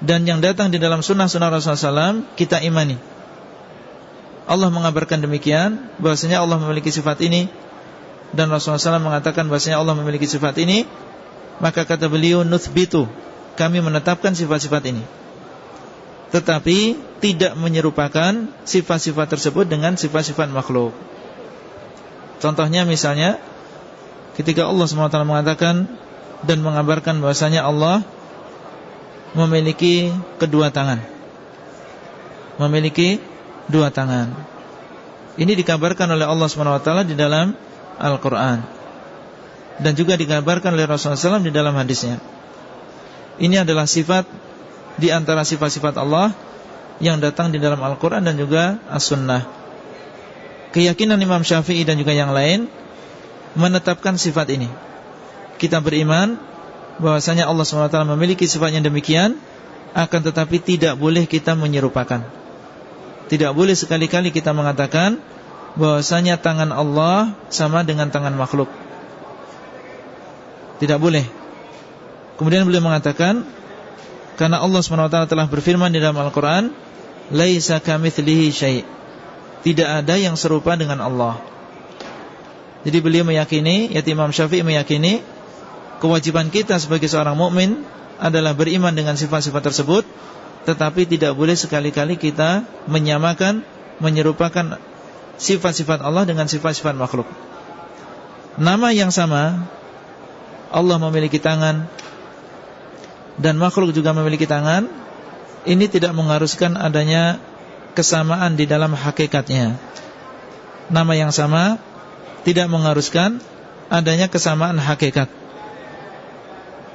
Dan yang datang di dalam sunnah-sunnah Rasulullah SAW Kita imani. Allah mengabarkan demikian bahwasanya Allah memiliki sifat ini. Dan Rasulullah SAW mengatakan bahwasanya Allah memiliki sifat ini. Maka kata beliau Nuthbitu Kami menetapkan sifat-sifat ini. Tetapi tidak menyerupakan sifat-sifat tersebut dengan sifat-sifat makhluk. Contohnya misalnya ketika Allah SWT mengatakan dan mengabarkan bahwasanya Allah memiliki kedua tangan. Memiliki dua tangan. Ini dikabarkan oleh Allah SWT di dalam Al-Quran Dan juga dikabarkan oleh Rasulullah SAW di dalam hadisnya Ini adalah sifat Di antara sifat-sifat Allah Yang datang di dalam Al-Quran dan juga As-Sunnah Keyakinan Imam Syafi'i dan juga yang lain menetapkan sifat ini. Kita beriman bahwasanya Allah SWT memiliki sifat yang demikian, akan tetapi tidak boleh kita menyerupakan. Tidak boleh sekali-kali kita mengatakan bahwasanya tangan Allah sama dengan tangan makhluk. Tidak boleh. Kemudian beliau mengatakan karena Allah SWT telah berfirman di dalam Al-Qur'an, "Laisa kamitslihi syai'." Tidak ada yang serupa dengan Allah. Jadi beliau meyakini, yaitu Imam Syafi'i meyakini kewajiban kita sebagai seorang mukmin adalah beriman dengan sifat-sifat tersebut, tetapi tidak boleh sekali-kali kita menyamakan, menyerupakan sifat-sifat Allah dengan sifat-sifat makhluk. nama yang sama Allah memiliki tangan dan makhluk juga memiliki tangan. Ini tidak mengharuskan adanya kesamaan di dalam hakikatnya. Nama yang sama tidak mengharuskan adanya kesamaan hakikat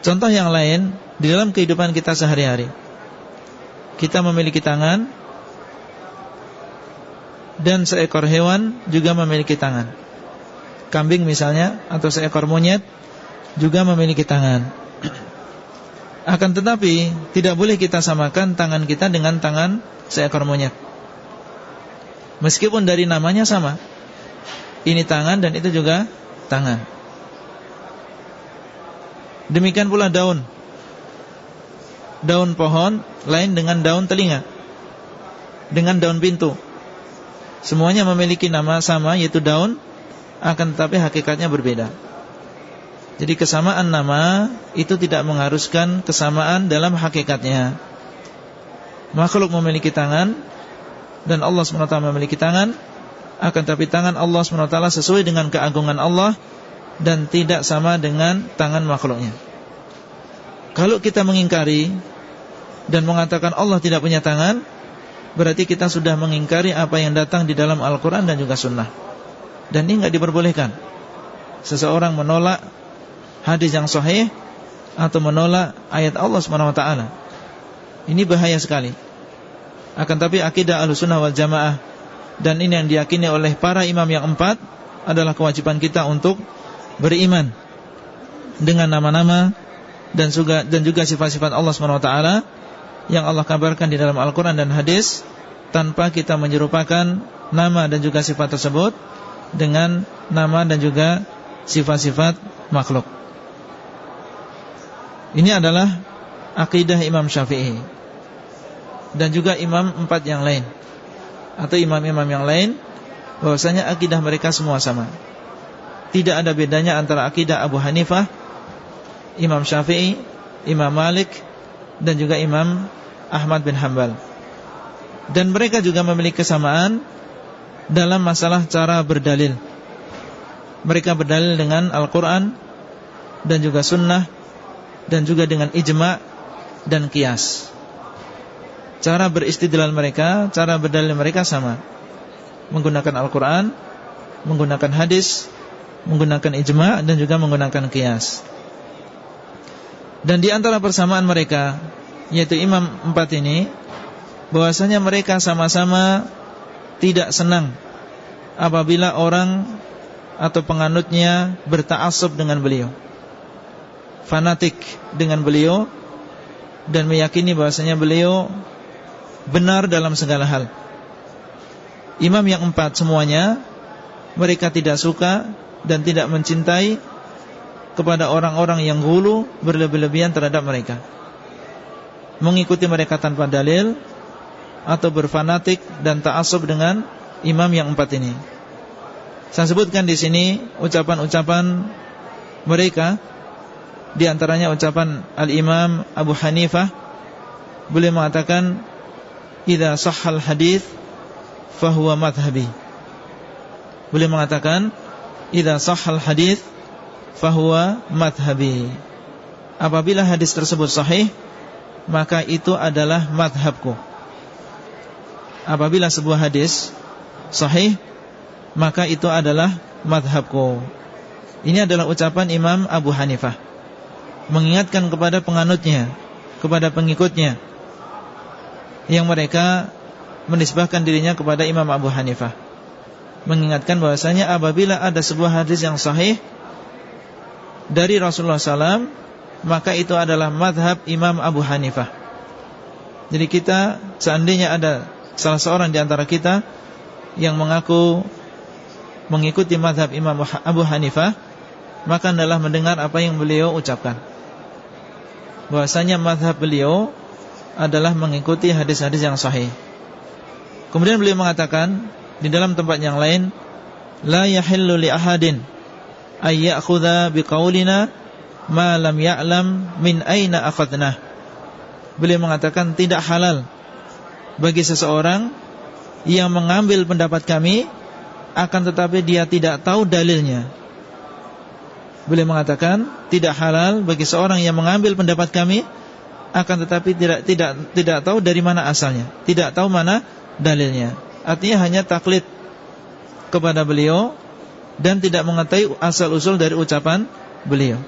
contoh yang lain di dalam kehidupan kita sehari-hari kita memiliki tangan dan seekor hewan juga memiliki tangan. Kambing misalnya atau seekor monyet juga memiliki tangan. Akan tetapi tidak boleh kita samakan tangan kita dengan tangan seekor monyet. Meskipun dari namanya sama. Ini tangan dan itu juga tangan. Demikian pula daun. Daun pohon lain dengan daun telinga. Dengan daun pintu. Semuanya memiliki nama sama yaitu daun Akan tetapi hakikatnya berbeda Jadi kesamaan nama Itu tidak mengharuskan kesamaan dalam hakikatnya Makhluk memiliki tangan Dan Allah SWT memiliki tangan Akan tetapi tangan Allah SWT sesuai dengan keagungan Allah Dan tidak sama dengan tangan makhluknya. Kalau kita mengingkari Dan mengatakan Allah tidak punya tangan Berarti kita sudah mengingkari apa yang datang di dalam Al-Quran dan juga Sunnah. Dan ini tidak diperbolehkan. Seseorang menolak hadis yang sahih Atau menolak ayat Allah SWT Ini bahaya sekali. Akan tapi akidah al-sunnah wal jamaah Dan ini yang diyakini oleh para imam yang empat Adalah kewajiban kita untuk beriman Dengan nama-nama dan juga dan juga sifat-sifat Allah SWT yang Allah kabarkan di dalam Al-Quran dan hadis tanpa kita menyerupakan nama dan juga sifat tersebut dengan nama dan juga sifat-sifat makhluk. Ini adalah akidah Imam Syafi'i dan juga imam empat yang lain atau imam-imam yang lain bahwasanya akidah mereka semua sama. Tidak ada bedanya antara akidah Abu Hanifah, Imam Syafi'i, Imam Malik dan juga Imam Ahmad bin Hambal. Dan mereka juga memiliki kesamaan dalam masalah cara berdalil. Mereka berdalil dengan Al-Quran dan juga Sunnah dan juga dengan ijma dan kias. Cara beristidlal mereka, cara berdalil mereka sama. Menggunakan Al-Quran, menggunakan hadis, menggunakan ijma dan juga menggunakan kias. Dan di antara persamaan mereka yaitu imam empat ini bahwasanya mereka sama-sama tidak senang apabila orang atau penganutnya bertaasub dengan beliau fanatik dengan beliau dan meyakini bahwasanya beliau benar dalam segala hal imam yang empat semuanya mereka tidak suka dan tidak mencintai kepada orang-orang yang hulu berlebih-lebihan terhadap mereka mengikuti mereka tanpa dalil atau berfanatik dan ta'assub dengan imam yang empat ini. Saya sebutkan di sini ucapan-ucapan mereka di antaranya ucapan Al-Imam Abu Hanifah boleh mengatakan idza sahhal hadis fahuwa madhhabi. Boleh mengatakan idza sahhal hadis fahuwa madhhabi. Apabila hadis tersebut sahih maka itu adalah madhabku. Apabila sebuah hadis sahih, maka itu adalah madhabku. Ini adalah ucapan Imam Abu Hanifah. Mengingatkan kepada penganutnya, kepada pengikutnya, yang mereka menisbahkan dirinya kepada Imam Abu Hanifah. Mengingatkan bahwasanya apabila ada sebuah hadis yang sahih dari Rasulullah SAW maka itu adalah madhab Imam Abu Hanifah. Jadi kita seandainya ada salah seorang di antara kita yang mengaku mengikuti madhab Imam Abu Hanifah, maka adalah mendengar apa yang beliau ucapkan. Bahwasanya madhab beliau adalah mengikuti hadis-hadis yang sahih. Kemudian beliau mengatakan di dalam tempat yang lain, la yahillu li ahadin ay ya'khudha biqaulina ma lam ya'lam min aina akhadnah. Beliau mengatakan tidak halal bagi seseorang yang mengambil pendapat kami akan tetapi dia tidak tahu dalilnya. Beliau mengatakan tidak halal bagi seorang yang mengambil pendapat kami akan tetapi tidak tidak tidak tahu dari mana asalnya, tidak tahu mana dalilnya. Artinya hanya taklid kepada beliau dan tidak mengetahui asal-usul dari ucapan beliau.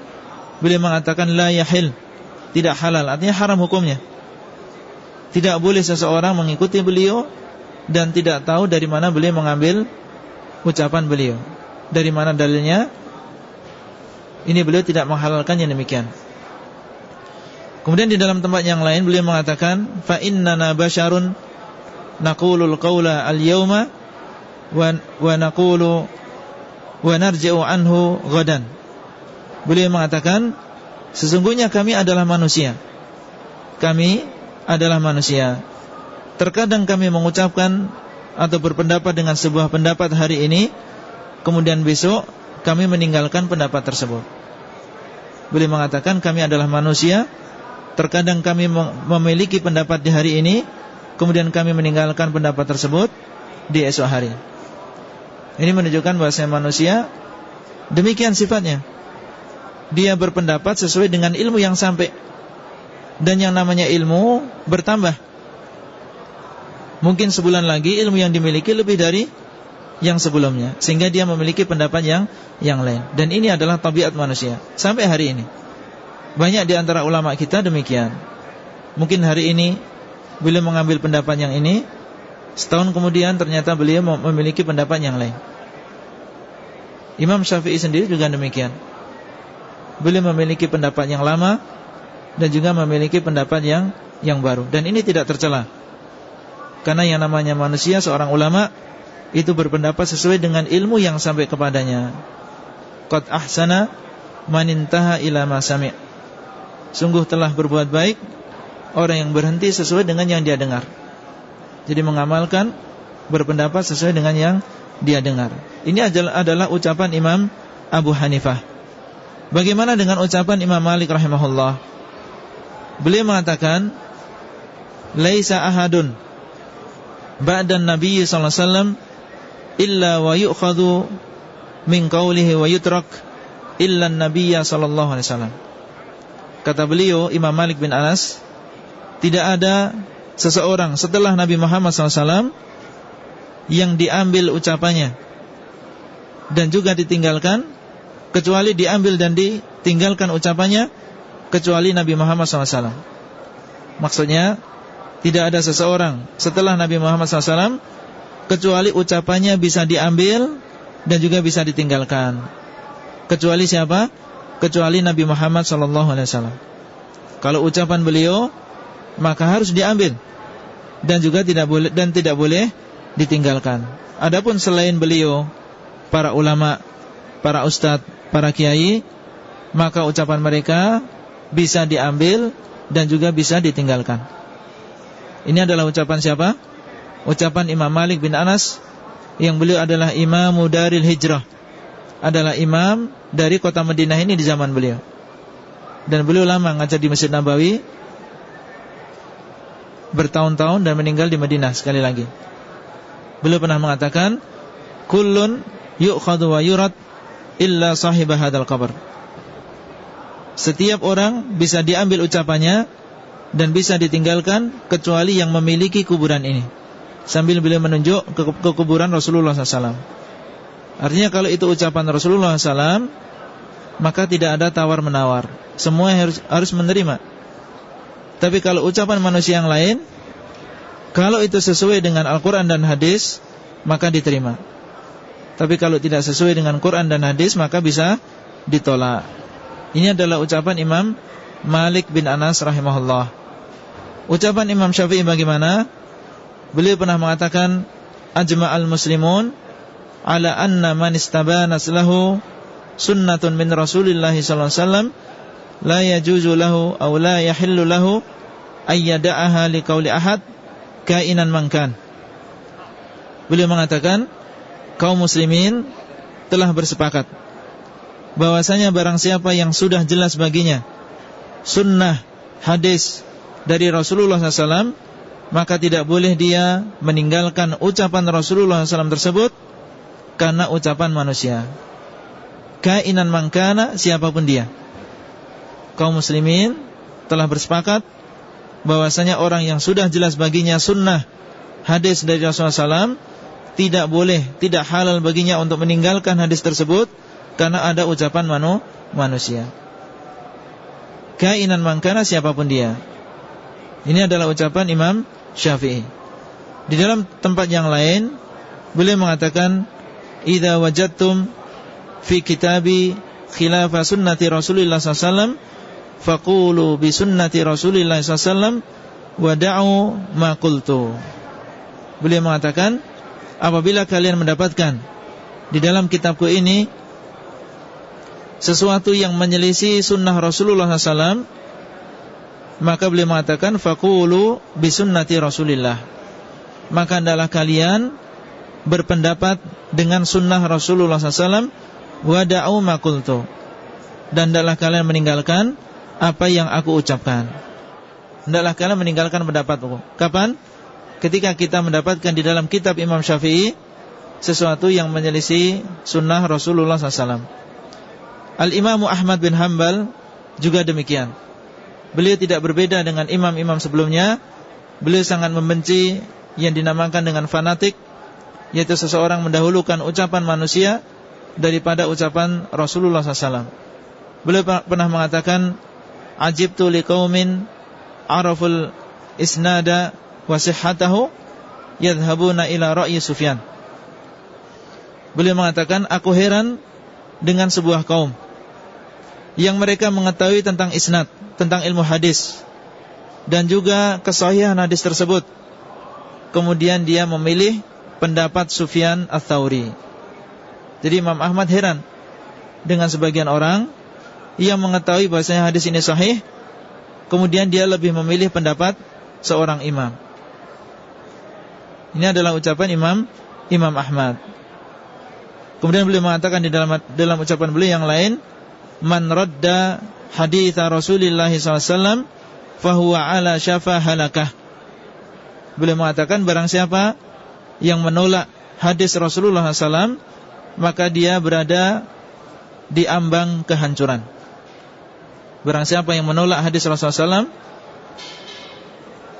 Beliau mengatakan la yahil, tidak halal, artinya haram hukumnya. Tidak boleh seseorang mengikuti beliau dan tidak tahu dari mana beliau mengambil ucapan beliau. Dari mana dalilnya? Ini beliau tidak menghalalkan yang demikian. Kemudian di dalam tempat yang lain beliau mengatakan fa innana basyarun naqulul qawla al-yawma wa, wa naqulu wa narji'u anhu ghadan. Beliau mengatakan sesungguhnya kami adalah manusia. Kami adalah manusia. Terkadang kami mengucapkan atau berpendapat dengan sebuah pendapat hari ini, kemudian besok kami meninggalkan pendapat tersebut. Beliau mengatakan kami adalah manusia, terkadang kami memiliki pendapat di hari ini, kemudian kami meninggalkan pendapat tersebut di esok hari. Ini menunjukkan bahwasanya manusia demikian sifatnya. Dia berpendapat sesuai dengan ilmu yang sampai. Dan yang namanya ilmu bertambah. Mungkin sebulan lagi ilmu yang dimiliki lebih dari yang sebelumnya sehingga dia memiliki pendapat yang yang lain dan ini adalah tabiat manusia sampai hari ini banyak di antara ulama kita demikian mungkin hari ini beliau mengambil pendapat yang ini setahun kemudian ternyata beliau memiliki pendapat yang lain Imam Syafi'i sendiri juga demikian beliau memiliki pendapat yang lama dan juga memiliki pendapat yang yang baru dan ini tidak tercela karena yang namanya manusia seorang ulama itu berpendapat sesuai dengan ilmu yang sampai kepadanya. Qad ahsana manintaha ila ma sami'. Sungguh telah berbuat baik orang yang berhenti sesuai dengan yang dia dengar. Jadi mengamalkan berpendapat sesuai dengan yang dia dengar. Ini adalah ucapan Imam Abu Hanifah. Bagaimana dengan ucapan Imam Malik rahimahullah? Beliau mengatakan, "Laisa ahadun ba'dan Nabi sallallahu alaihi wasallam illa wa yu'khadhu min qawlihi wa yutrak illa an-nabiy sallallahu alaihi wasallam. Kata beliau Imam Malik bin Anas, tidak ada seseorang setelah Nabi Muhammad SAW yang diambil ucapannya dan juga ditinggalkan kecuali diambil dan ditinggalkan ucapannya kecuali Nabi Muhammad SAW. Maksudnya tidak ada seseorang setelah Nabi Muhammad SAW kecuali ucapannya bisa diambil dan juga bisa ditinggalkan. Kecuali siapa? Kecuali Nabi Muhammad SAW. Kalau ucapan beliau maka harus diambil dan juga tidak boleh dan tidak boleh ditinggalkan. Adapun selain beliau, para ulama, para ustadz, para kiai, maka ucapan mereka bisa diambil dan juga bisa ditinggalkan. Ini adalah ucapan siapa? Ucapan Imam Malik bin Anas Yang beliau adalah imam daril hijrah Adalah imam dari kota Madinah ini di zaman beliau Dan beliau lama ngajar di Masjid Nabawi Bertahun-tahun dan meninggal di Madinah sekali lagi Beliau pernah mengatakan Kullun yu'khadu wa yurat Illa sahibah hadal kabar Setiap orang bisa diambil ucapannya dan bisa ditinggalkan kecuali yang memiliki kuburan ini. Sambil beliau menunjuk ke, ke kuburan Rasulullah SAW. Artinya kalau itu ucapan Rasulullah SAW, maka tidak ada tawar menawar. Semua harus harus menerima. Tapi kalau ucapan manusia yang lain, kalau itu sesuai dengan Al-Quran dan hadis, maka diterima. Tapi kalau tidak sesuai dengan Quran dan hadis, maka bisa ditolak. Ini adalah ucapan Imam Malik bin Anas rahimahullah. Ucapan Imam Syafi'i bagaimana? Beliau pernah mengatakan ajma'al muslimun ala anna man istabana lahu sunnatun min Rasulillah sallallahu alaihi wasallam la yajuzu lahu aw la yahillu lahu ay yada'aha liqauli ahad kainan mankan. Beliau mengatakan kaum muslimin telah bersepakat bahwasanya barang siapa yang sudah jelas baginya sunnah hadis dari Rasulullah SAW Maka tidak boleh dia meninggalkan ucapan Rasulullah SAW tersebut Karena ucapan manusia kainan mangkana siapa pun dia. Kaum muslimin telah bersepakat bahwasanya orang yang sudah jelas baginya sunnah hadis dari Rasulullah SAW tidak boleh, tidak halal baginya untuk meninggalkan hadis tersebut karena ada ucapan manu, manusia. Kainan mangkana siapa pun dia. Ini adalah ucapan Imam Syafi'i. Di dalam tempat yang lain beliau mengatakan idza wajadtum fi kitabi khilafah sunnati Rasulullah SAW faqulu bi sunnati Rasulullah SAW wa da'u ma qultu. Beliau mengatakan apabila kalian mendapatkan di dalam kitabku ini sesuatu yang menyelisih sunnah Rasulullah SAW maka beliau mengatakan faqulu bi sunnati Rasulillah maka adalah kalian berpendapat dengan sunnah Rasulullah SAW wada'u makultu dan adalah kalian meninggalkan apa yang aku ucapkan adalah kalian meninggalkan pendapatku kapan ketika kita mendapatkan di dalam kitab Imam Syafi'i sesuatu yang menyelisih sunnah Rasulullah SAW Al-Imam Ahmad bin Hanbal juga demikian. Beliau tidak berbeda dengan imam-imam sebelumnya. Beliau sangat membenci yang dinamakan dengan fanatik, yaitu seseorang mendahulukan ucapan manusia daripada ucapan Rasulullah SAW. Beliau pernah mengatakan, Ajibtu liqaumin araful isnada wasihatahu yadhabuna ila ra'yi Sufyan. Beliau mengatakan, aku heran dengan sebuah kaum yang mereka mengetahui tentang isnad, tentang ilmu hadis dan juga kesahihan hadis tersebut. Kemudian dia memilih pendapat Sufyan Ats-Tsauri. Jadi Imam Ahmad heran dengan sebagian orang yang mengetahui bahasanya hadis ini sahih, kemudian dia lebih memilih pendapat seorang imam. Ini adalah ucapan Imam Imam Ahmad. Kemudian beliau mengatakan di dalam dalam ucapan beliau yang lain, man radda hadith Rasulullah SAW fahuwa ala syafa halakah. Beliau mengatakan barang siapa yang menolak hadis Rasulullah SAW maka dia berada di ambang kehancuran. Barang siapa yang menolak hadis Rasulullah SAW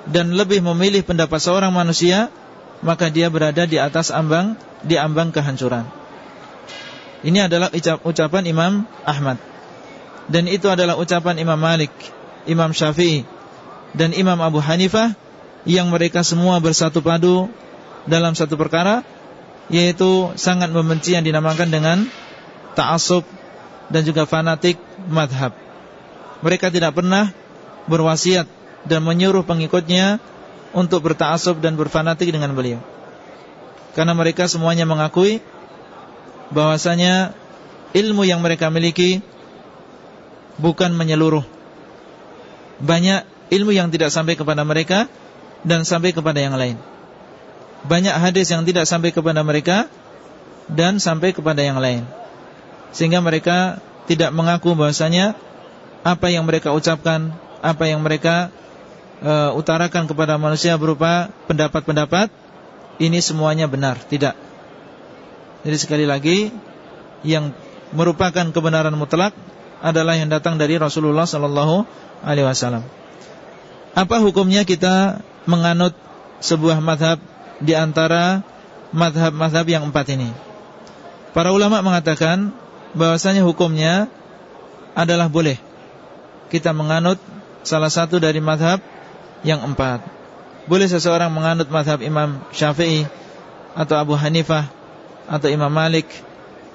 dan lebih memilih pendapat seorang manusia maka dia berada di atas ambang di ambang kehancuran. Ini adalah ucapan Imam Ahmad Dan itu adalah ucapan Imam Malik Imam Syafi'i Dan Imam Abu Hanifah Yang mereka semua bersatu padu Dalam satu perkara Yaitu sangat membenci yang dinamakan dengan Ta'asub Dan juga fanatik madhab Mereka tidak pernah berwasiat Dan menyuruh pengikutnya Untuk berta'asub dan berfanatik dengan beliau Karena mereka semuanya mengakui bahwasanya ilmu yang mereka miliki bukan menyeluruh. Banyak ilmu yang tidak sampai kepada mereka dan sampai kepada yang lain. Banyak hadis yang tidak sampai kepada mereka dan sampai kepada yang lain. Sehingga mereka tidak mengaku bahwasanya apa yang mereka ucapkan, apa yang mereka uh, utarakan kepada manusia berupa pendapat-pendapat ini semuanya benar, tidak. Jadi sekali lagi yang merupakan kebenaran mutlak adalah yang datang dari Rasulullah sallallahu alaihi wasallam. Apa hukumnya kita menganut sebuah madhab di antara madhab-madhab yang empat ini? Para ulama mengatakan bahwasanya hukumnya adalah boleh kita menganut salah satu dari madhab yang empat. Boleh seseorang menganut madhab Imam Syafi'i atau Abu Hanifah atau Imam Malik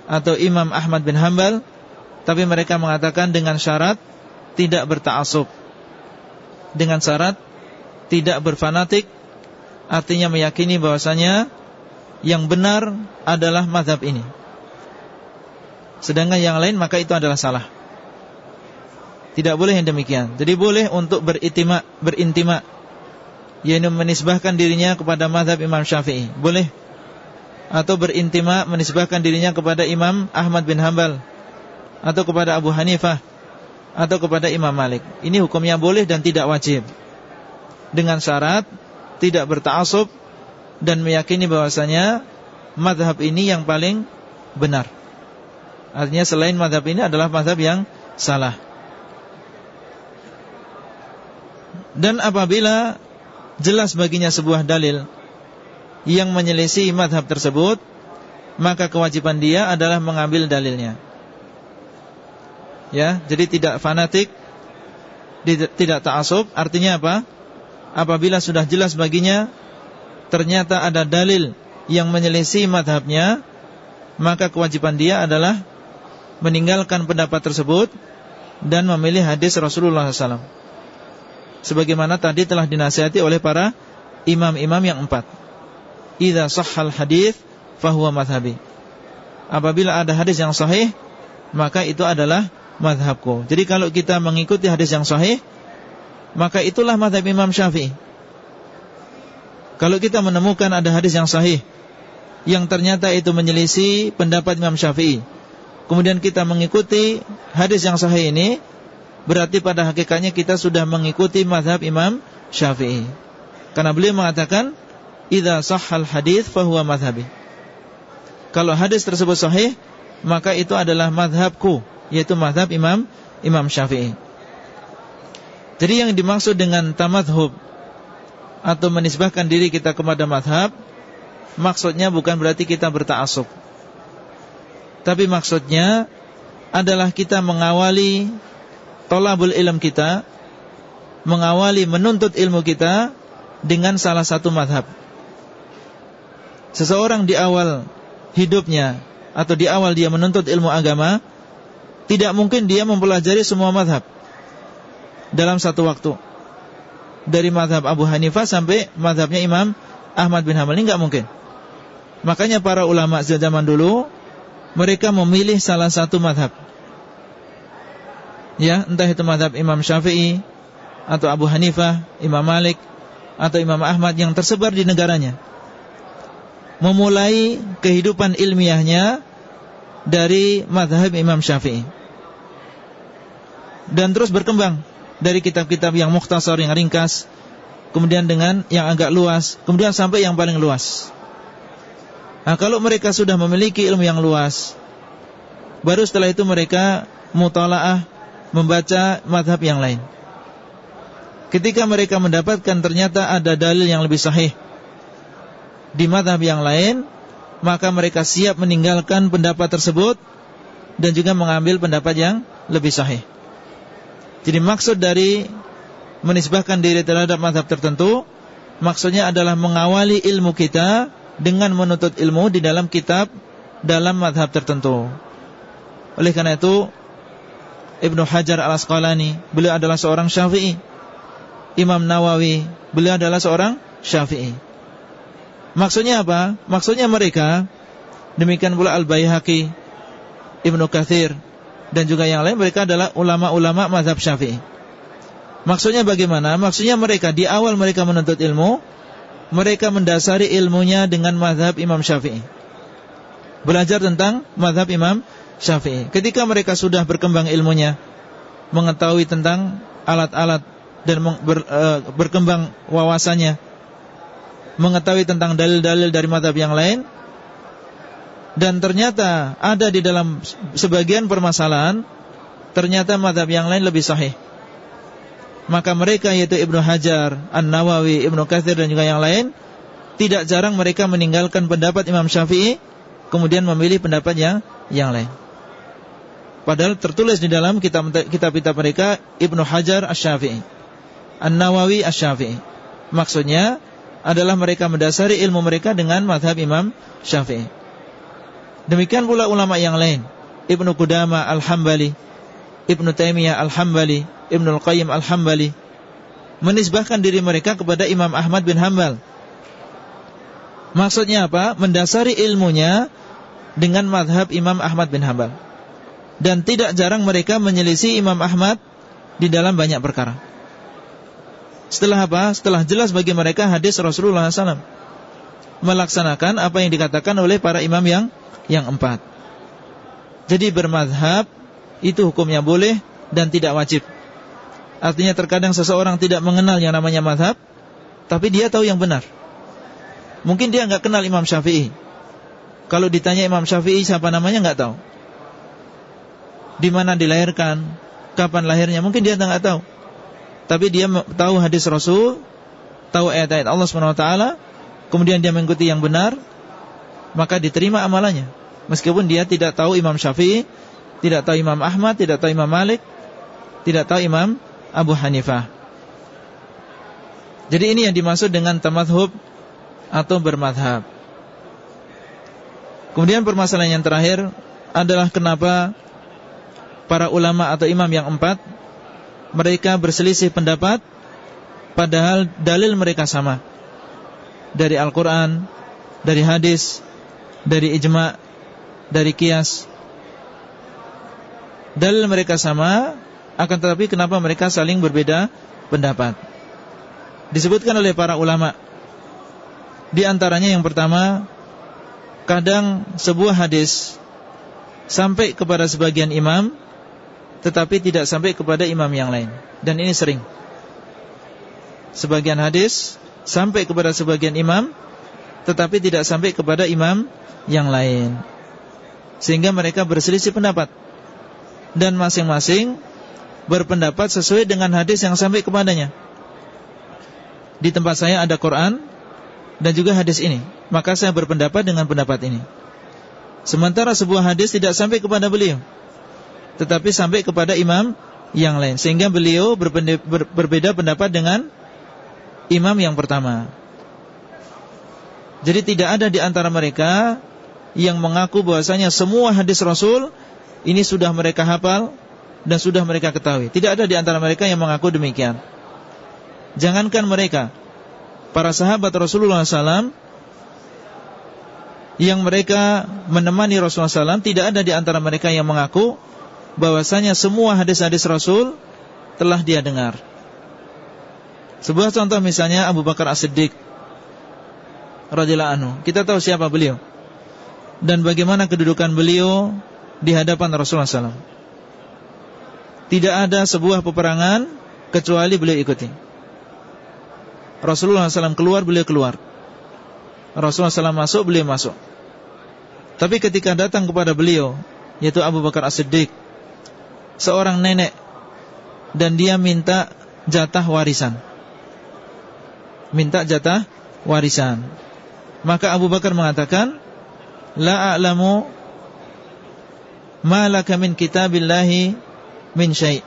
atau Imam Ahmad bin Hambal tapi mereka mengatakan dengan syarat tidak bertaasub dengan syarat tidak berfanatik artinya meyakini bahwasanya yang benar adalah mazhab ini. Sedangkan yang lain maka itu adalah salah tidak boleh yang demikian jadi boleh untuk berintima berintima yaitu menisbahkan dirinya kepada mazhab Imam Syafi'i boleh atau berintima menisbahkan dirinya kepada Imam Ahmad bin Hambal atau kepada Abu Hanifah atau kepada Imam Malik. Ini hukumnya boleh dan tidak wajib. Dengan syarat tidak bertaasub dan meyakini bahwasanya madhab ini yang paling benar. Artinya selain madhab ini adalah madhab yang salah. Dan apabila jelas baginya sebuah dalil yang menyelisih madhab tersebut, maka kewajiban dia adalah mengambil dalilnya. Ya, jadi tidak fanatik, tidak ta'asub, artinya apa? Apabila sudah jelas baginya ternyata ada dalil yang menyelisih madhabnya, maka kewajiban dia adalah meninggalkan pendapat tersebut dan memilih hadis Rasulullah SAW. Sebagaimana tadi telah dinasihati oleh para imam-imam yang empat. Idza sahhal hadis fahuwa madhabi. Apabila ada hadis yang sahih, maka itu adalah madhabku. Jadi kalau kita mengikuti hadis yang sahih, maka itulah madhab Imam Syafi'i. Kalau kita menemukan ada hadis yang sahih, yang ternyata itu menyelisih pendapat Imam Syafi'i, kemudian kita mengikuti hadis yang sahih ini, berarti pada hakikatnya kita sudah mengikuti mazhab Imam Syafi'i. Karena beliau mengatakan, "Idza sahhal hadis fahuwa mazhabi." Kalau hadis tersebut sahih, maka itu adalah mazhabku, yaitu mazhab Imam Imam Syafi'i. Jadi yang dimaksud dengan tamadhub atau menisbahkan diri kita kepada mazhab, maksudnya bukan berarti kita bertaasub. Tapi maksudnya adalah kita mengawali tolabul ilm kita, mengawali menuntut ilmu kita dengan salah satu madhab. Seseorang di awal hidupnya atau di awal dia menuntut ilmu agama, tidak mungkin dia mempelajari semua madhab dalam satu waktu. Dari madhab Abu Hanifah sampai madhabnya Imam Ahmad bin Hanbal ini nggak mungkin. Makanya para ulama zaman dulu mereka memilih salah satu madhab. Ya, entah itu madhab Imam Syafi'i atau Abu Hanifah, Imam Malik atau Imam Ahmad yang tersebar di negaranya. Memulai kehidupan ilmiahnya dari madhab Imam Syafi'i. Dan terus berkembang dari kitab-kitab yang mukhtasar, yang ringkas, kemudian dengan yang agak luas, kemudian sampai yang paling luas. Nah, kalau mereka sudah memiliki ilmu yang luas, baru setelah itu mereka mutalaah membaca madhab yang lain. Ketika mereka mendapatkan ternyata ada dalil yang lebih sahih di madhab yang lain, maka mereka siap meninggalkan pendapat tersebut dan juga mengambil pendapat yang lebih sahih. Jadi maksud dari menisbahkan diri terhadap madhab tertentu, maksudnya adalah mengawali ilmu kita dengan menuntut ilmu di dalam kitab dalam madhab tertentu. Oleh karena itu Ibnu Hajar al-Asqalani Beliau adalah seorang syafi'i Imam Nawawi Beliau adalah seorang syafi'i Maksudnya apa? Maksudnya mereka Demikian pula Al-Bayhaqi Ibnu Kathir Dan juga yang lain Mereka adalah ulama-ulama madhab syafi'i Maksudnya bagaimana? Maksudnya mereka di awal mereka menuntut ilmu mereka mendasari ilmunya dengan mazhab Imam Syafi'i. Belajar tentang mazhab Imam Syafi'i. Ketika mereka sudah berkembang ilmunya, mengetahui tentang alat-alat dan ber, e, berkembang wawasannya, mengetahui tentang dalil-dalil dari mazhab yang lain, dan ternyata ada di dalam sebagian permasalahan, ternyata mazhab yang lain lebih sahih maka mereka yaitu Ibnu Hajar, An-Nawawi, Ibnu Katsir dan juga yang lain tidak jarang mereka meninggalkan pendapat Imam Syafi'i kemudian memilih pendapat yang yang lain. Padahal tertulis di dalam kitab-kitab mereka Ibnu Hajar Asy-Syafi'i, An-Nawawi Asy-Syafi'i. Maksudnya adalah mereka mendasari ilmu mereka dengan madhab Imam Syafi'i. Demikian pula ulama yang lain, Ibnu Qudama Al-Hambali, Ibnu Taimiyah Al-Hambali, Ibnu Al-Qayyim Al-Hambali menisbahkan diri mereka kepada Imam Ahmad bin Hambal. Maksudnya apa? Mendasari ilmunya dengan madhab Imam Ahmad bin Hambal. Dan tidak jarang mereka menyelisih Imam Ahmad di dalam banyak perkara. Setelah apa? Setelah jelas bagi mereka hadis Rasulullah SAW. Melaksanakan apa yang dikatakan oleh para imam yang yang empat. Jadi bermadhab itu hukumnya boleh dan tidak wajib. Artinya terkadang seseorang tidak mengenal yang namanya madhab Tapi dia tahu yang benar Mungkin dia nggak kenal Imam Syafi'i Kalau ditanya Imam Syafi'i siapa namanya nggak tahu di mana dilahirkan, kapan lahirnya, mungkin dia tidak tahu. Tapi dia tahu hadis Rasul, tahu ayat-ayat Allah SWT, kemudian dia mengikuti yang benar, maka diterima amalannya. Meskipun dia tidak tahu Imam Syafi'i, tidak tahu Imam Ahmad, tidak tahu Imam Malik, tidak tahu Imam Abu Hanifah. Jadi ini yang dimaksud dengan tamadhub atau bermadhab. Kemudian permasalahan yang terakhir adalah kenapa para ulama atau imam yang empat mereka berselisih pendapat padahal dalil mereka sama dari Al-Quran, dari hadis, dari ijma, dari kias. Dalil mereka sama, akan tetapi kenapa mereka saling berbeda pendapat? Disebutkan oleh para ulama. Di antaranya yang pertama, kadang sebuah hadis sampai kepada sebagian imam, tetapi tidak sampai kepada imam yang lain. Dan ini sering. Sebagian hadis sampai kepada sebagian imam tetapi tidak sampai kepada imam yang lain. Sehingga mereka berselisih pendapat. Dan masing-masing berpendapat sesuai dengan hadis yang sampai kepadanya. Di tempat saya ada Quran dan juga hadis ini. Maka saya berpendapat dengan pendapat ini. Sementara sebuah hadis tidak sampai kepada beliau. Tetapi sampai kepada imam yang lain. Sehingga beliau berbeda pendapat dengan imam yang pertama. Jadi tidak ada di antara mereka yang mengaku bahwasanya semua hadis Rasul ini sudah mereka hafal dan sudah mereka ketahui. Tidak ada di antara mereka yang mengaku demikian. Jangankan mereka, para sahabat Rasulullah SAW yang mereka menemani Rasulullah SAW, tidak ada di antara mereka yang mengaku bahwasanya semua hadis-hadis Rasul telah dia dengar. Sebuah contoh misalnya Abu Bakar As-Siddiq radhiyallahu anhu. Kita tahu siapa beliau dan bagaimana kedudukan beliau di hadapan Rasulullah SAW. Tidak ada sebuah peperangan kecuali beliau ikuti. Rasulullah SAW keluar, beliau keluar. Rasulullah SAW masuk, beliau masuk. Tapi ketika datang kepada beliau, yaitu Abu Bakar As-Siddiq, seorang nenek, dan dia minta jatah warisan minta jatah warisan. Maka Abu Bakar mengatakan, La a'lamu ma laka min kitabillahi min syai'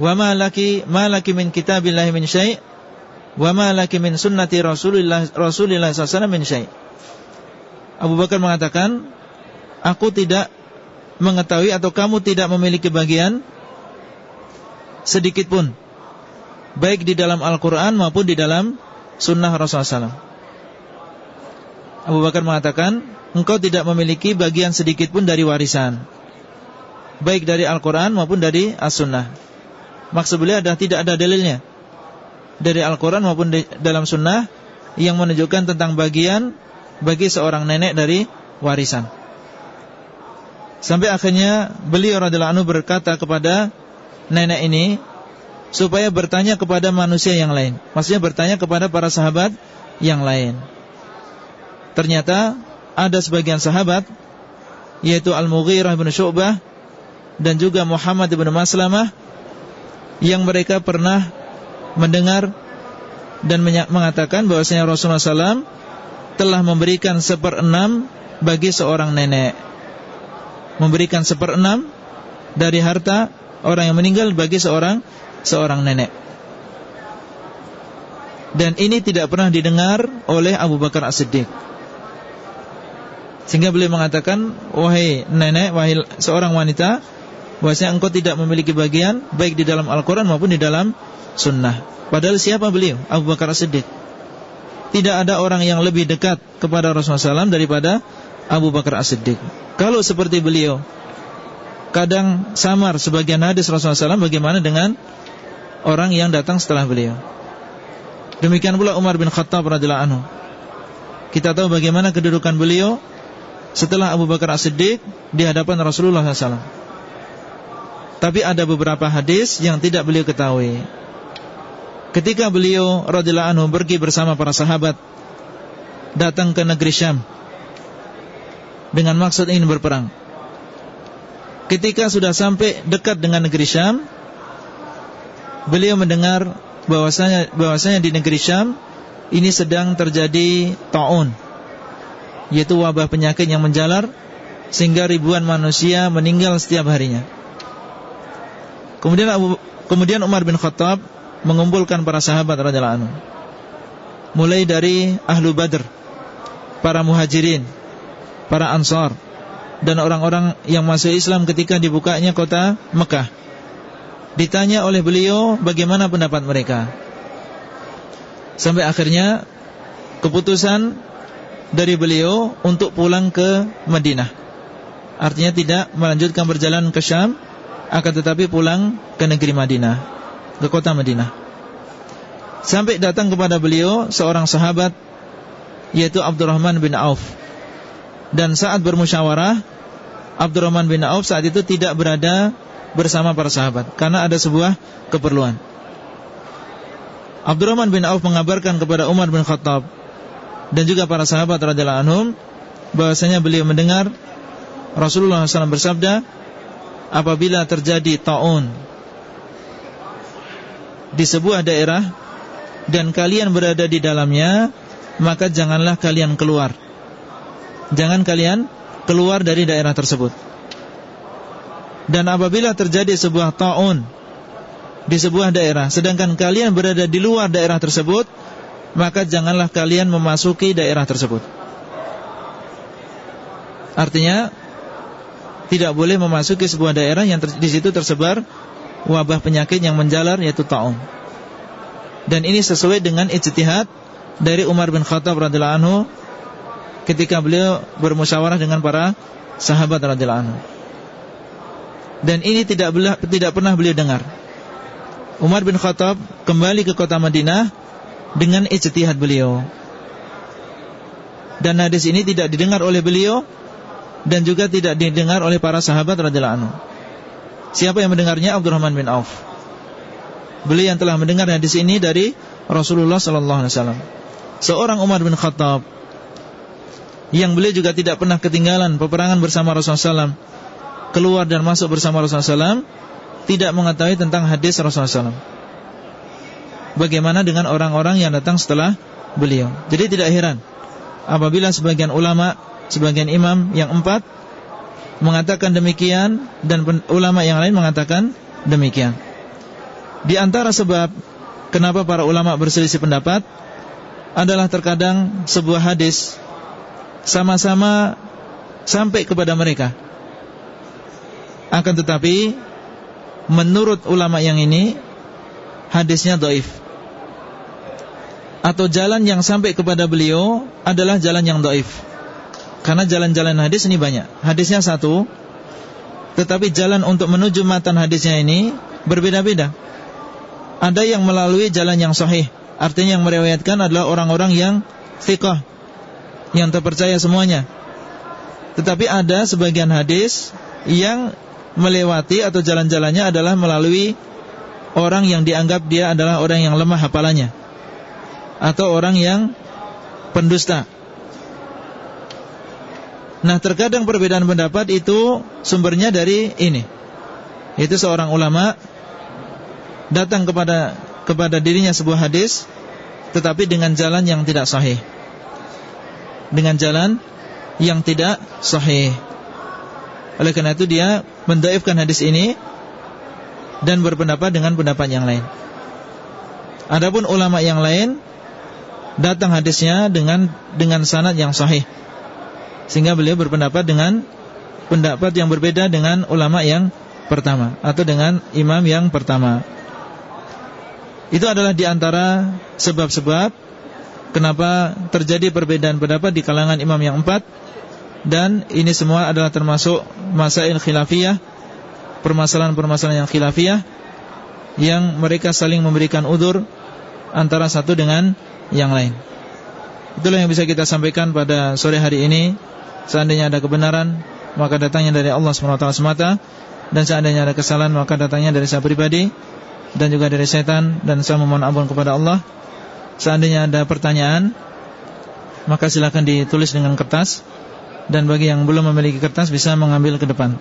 wa ma laki ma laki min kitabillahi min syai' wa ma laki min sunnati Rasulillah Rasulillah sallallahu min syai'. Abu Bakar mengatakan, aku tidak mengetahui atau kamu tidak memiliki bagian sedikit pun baik di dalam Al-Quran maupun di dalam Sunnah Rasulullah SAW. Abu Bakar mengatakan, engkau tidak memiliki bagian sedikit pun dari warisan, baik dari Al-Quran maupun dari As-Sunnah. Maksud beliau adalah tidak ada dalilnya dari Al-Quran maupun di dalam Sunnah yang menunjukkan tentang bagian bagi seorang nenek dari warisan. Sampai akhirnya beliau radhiyallahu anhu berkata kepada nenek ini, supaya bertanya kepada manusia yang lain. Maksudnya bertanya kepada para sahabat yang lain. Ternyata ada sebagian sahabat yaitu Al-Mughirah bin Syu'bah dan juga Muhammad bin Maslamah yang mereka pernah mendengar dan mengatakan bahwasanya Rasulullah SAW telah memberikan seperenam bagi seorang nenek. Memberikan seperenam dari harta orang yang meninggal bagi seorang seorang nenek. Dan ini tidak pernah didengar oleh Abu Bakar As-Siddiq. Sehingga beliau mengatakan, wahai nenek, wahai seorang wanita, bahwasanya engkau tidak memiliki bagian baik di dalam Al-Quran maupun di dalam Sunnah. Padahal siapa beliau? Abu Bakar As-Siddiq. Tidak ada orang yang lebih dekat kepada Rasulullah SAW daripada Abu Bakar As-Siddiq. Kalau seperti beliau, kadang samar sebagian hadis Rasulullah SAW, bagaimana dengan orang yang datang setelah beliau. Demikian pula Umar bin Khattab radhiyallahu anhu. Kita tahu bagaimana kedudukan beliau setelah Abu Bakar As-Siddiq di hadapan Rasulullah SAW. Tapi ada beberapa hadis yang tidak beliau ketahui. Ketika beliau radhiyallahu anhu pergi bersama para sahabat datang ke negeri Syam dengan maksud ingin berperang. ketika sudah sampai dekat dengan negeri Syam, beliau mendengar bahwasanya bahwasanya di negeri Syam ini sedang terjadi taun, yaitu wabah penyakit yang menjalar sehingga ribuan manusia meninggal setiap harinya. Kemudian Abu, kemudian Umar bin Khattab mengumpulkan para sahabat radhiyallahu anhu. Mulai dari ahlu Badr, para muhajirin, para ansar, dan orang-orang yang masuk Islam ketika dibukanya kota Mekah. Ditanya oleh beliau bagaimana pendapat mereka. Sampai akhirnya keputusan dari beliau untuk pulang ke Madinah. Artinya tidak melanjutkan perjalanan ke Syam, akan tetapi pulang ke negeri Madinah, ke kota Madinah. Sampai datang kepada beliau seorang sahabat yaitu Abdurrahman bin Auf. Dan saat bermusyawarah, Abdurrahman bin Auf saat itu tidak berada bersama para sahabat karena ada sebuah keperluan. Abdurrahman bin Auf mengabarkan kepada Umar bin Khattab dan juga para sahabat radhiyallahu anhum bahwasanya beliau mendengar Rasulullah SAW bersabda, apabila terjadi taun di sebuah daerah dan kalian berada di dalamnya, maka janganlah kalian keluar. Jangan kalian keluar dari daerah tersebut. Dan apabila terjadi sebuah taun di sebuah daerah, sedangkan kalian berada di luar daerah tersebut, maka janganlah kalian memasuki daerah tersebut. Artinya, tidak boleh memasuki sebuah daerah yang di situ tersebar wabah penyakit yang menjalar yaitu taun. Dan ini sesuai dengan ijtihad dari Umar bin Khattab radhiyallahu anhu ketika beliau bermusyawarah dengan para sahabat radhiyallahu anhu. Dan ini tidak tidak pernah beliau dengar. Umar bin Khattab kembali ke kota Madinah dengan ijtihad beliau. Dan hadis ini tidak didengar oleh beliau dan juga tidak didengar oleh para sahabat radhiyallahu anhu. Siapa yang mendengarnya? Abdurrahman bin Auf. Beliau yang telah mendengar hadis ini dari Rasulullah sallallahu alaihi wasallam seorang Umar bin Khattab yang beliau juga tidak pernah ketinggalan peperangan bersama Rasulullah SAW keluar dan masuk bersama Rasulullah SAW tidak mengetahui tentang hadis Rasulullah SAW bagaimana dengan orang-orang yang datang setelah beliau? Jadi tidak heran apabila sebagian ulama sebagian imam yang empat mengatakan demikian dan ulama yang lain mengatakan demikian. Di antara sebab kenapa para ulama berselisih pendapat adalah terkadang sebuah hadis sama-sama sampai kepada mereka. Akan tetapi menurut ulama yang ini hadisnya doif. Atau jalan yang sampai kepada beliau adalah jalan yang doif. Karena jalan-jalan hadis ini banyak. Hadisnya satu, tetapi jalan untuk menuju matan hadisnya ini berbeda-beda. Ada yang melalui jalan yang sahih Artinya yang meriwayatkan adalah orang-orang yang fiqh Yang terpercaya semuanya. Tetapi ada sebagian hadis Yang melewati atau jalan-jalannya adalah melalui Orang yang dianggap dia adalah orang yang lemah hafalannya Atau orang yang pendusta. Nah terkadang perbedaan pendapat itu sumbernya dari ini. Itu seorang ulama Datang kepada kepada dirinya sebuah hadis tetapi dengan jalan yang tidak sahih. Dengan jalan yang tidak sahih. Oleh karena itu dia mendaifkan hadis ini dan berpendapat dengan pendapat yang lain. Adapun ulama yang lain datang hadisnya dengan dengan sanad yang sahih. Sehingga beliau berpendapat dengan pendapat yang berbeda dengan ulama yang pertama atau dengan imam yang pertama. Itu adalah di antara sebab-sebab Kenapa terjadi perbedaan pendapat di kalangan imam yang empat? Dan ini semua adalah termasuk Masail khilafiyah Permasalahan-permasalahan yang khilafiyah Yang mereka saling memberikan udur Antara satu dengan yang lain. Itulah yang bisa kita sampaikan pada sore hari ini. Seandainya ada kebenaran Maka datangnya dari Allah SWT semata. Dan seandainya ada kesalahan Maka datangnya dari saya pribadi dan juga dari setan. Dan saya memohon ampun kepada Allah. Seandainya ada pertanyaan, maka silakan ditulis dengan kertas dan bagi yang belum memiliki kertas bisa mengambil ke depan.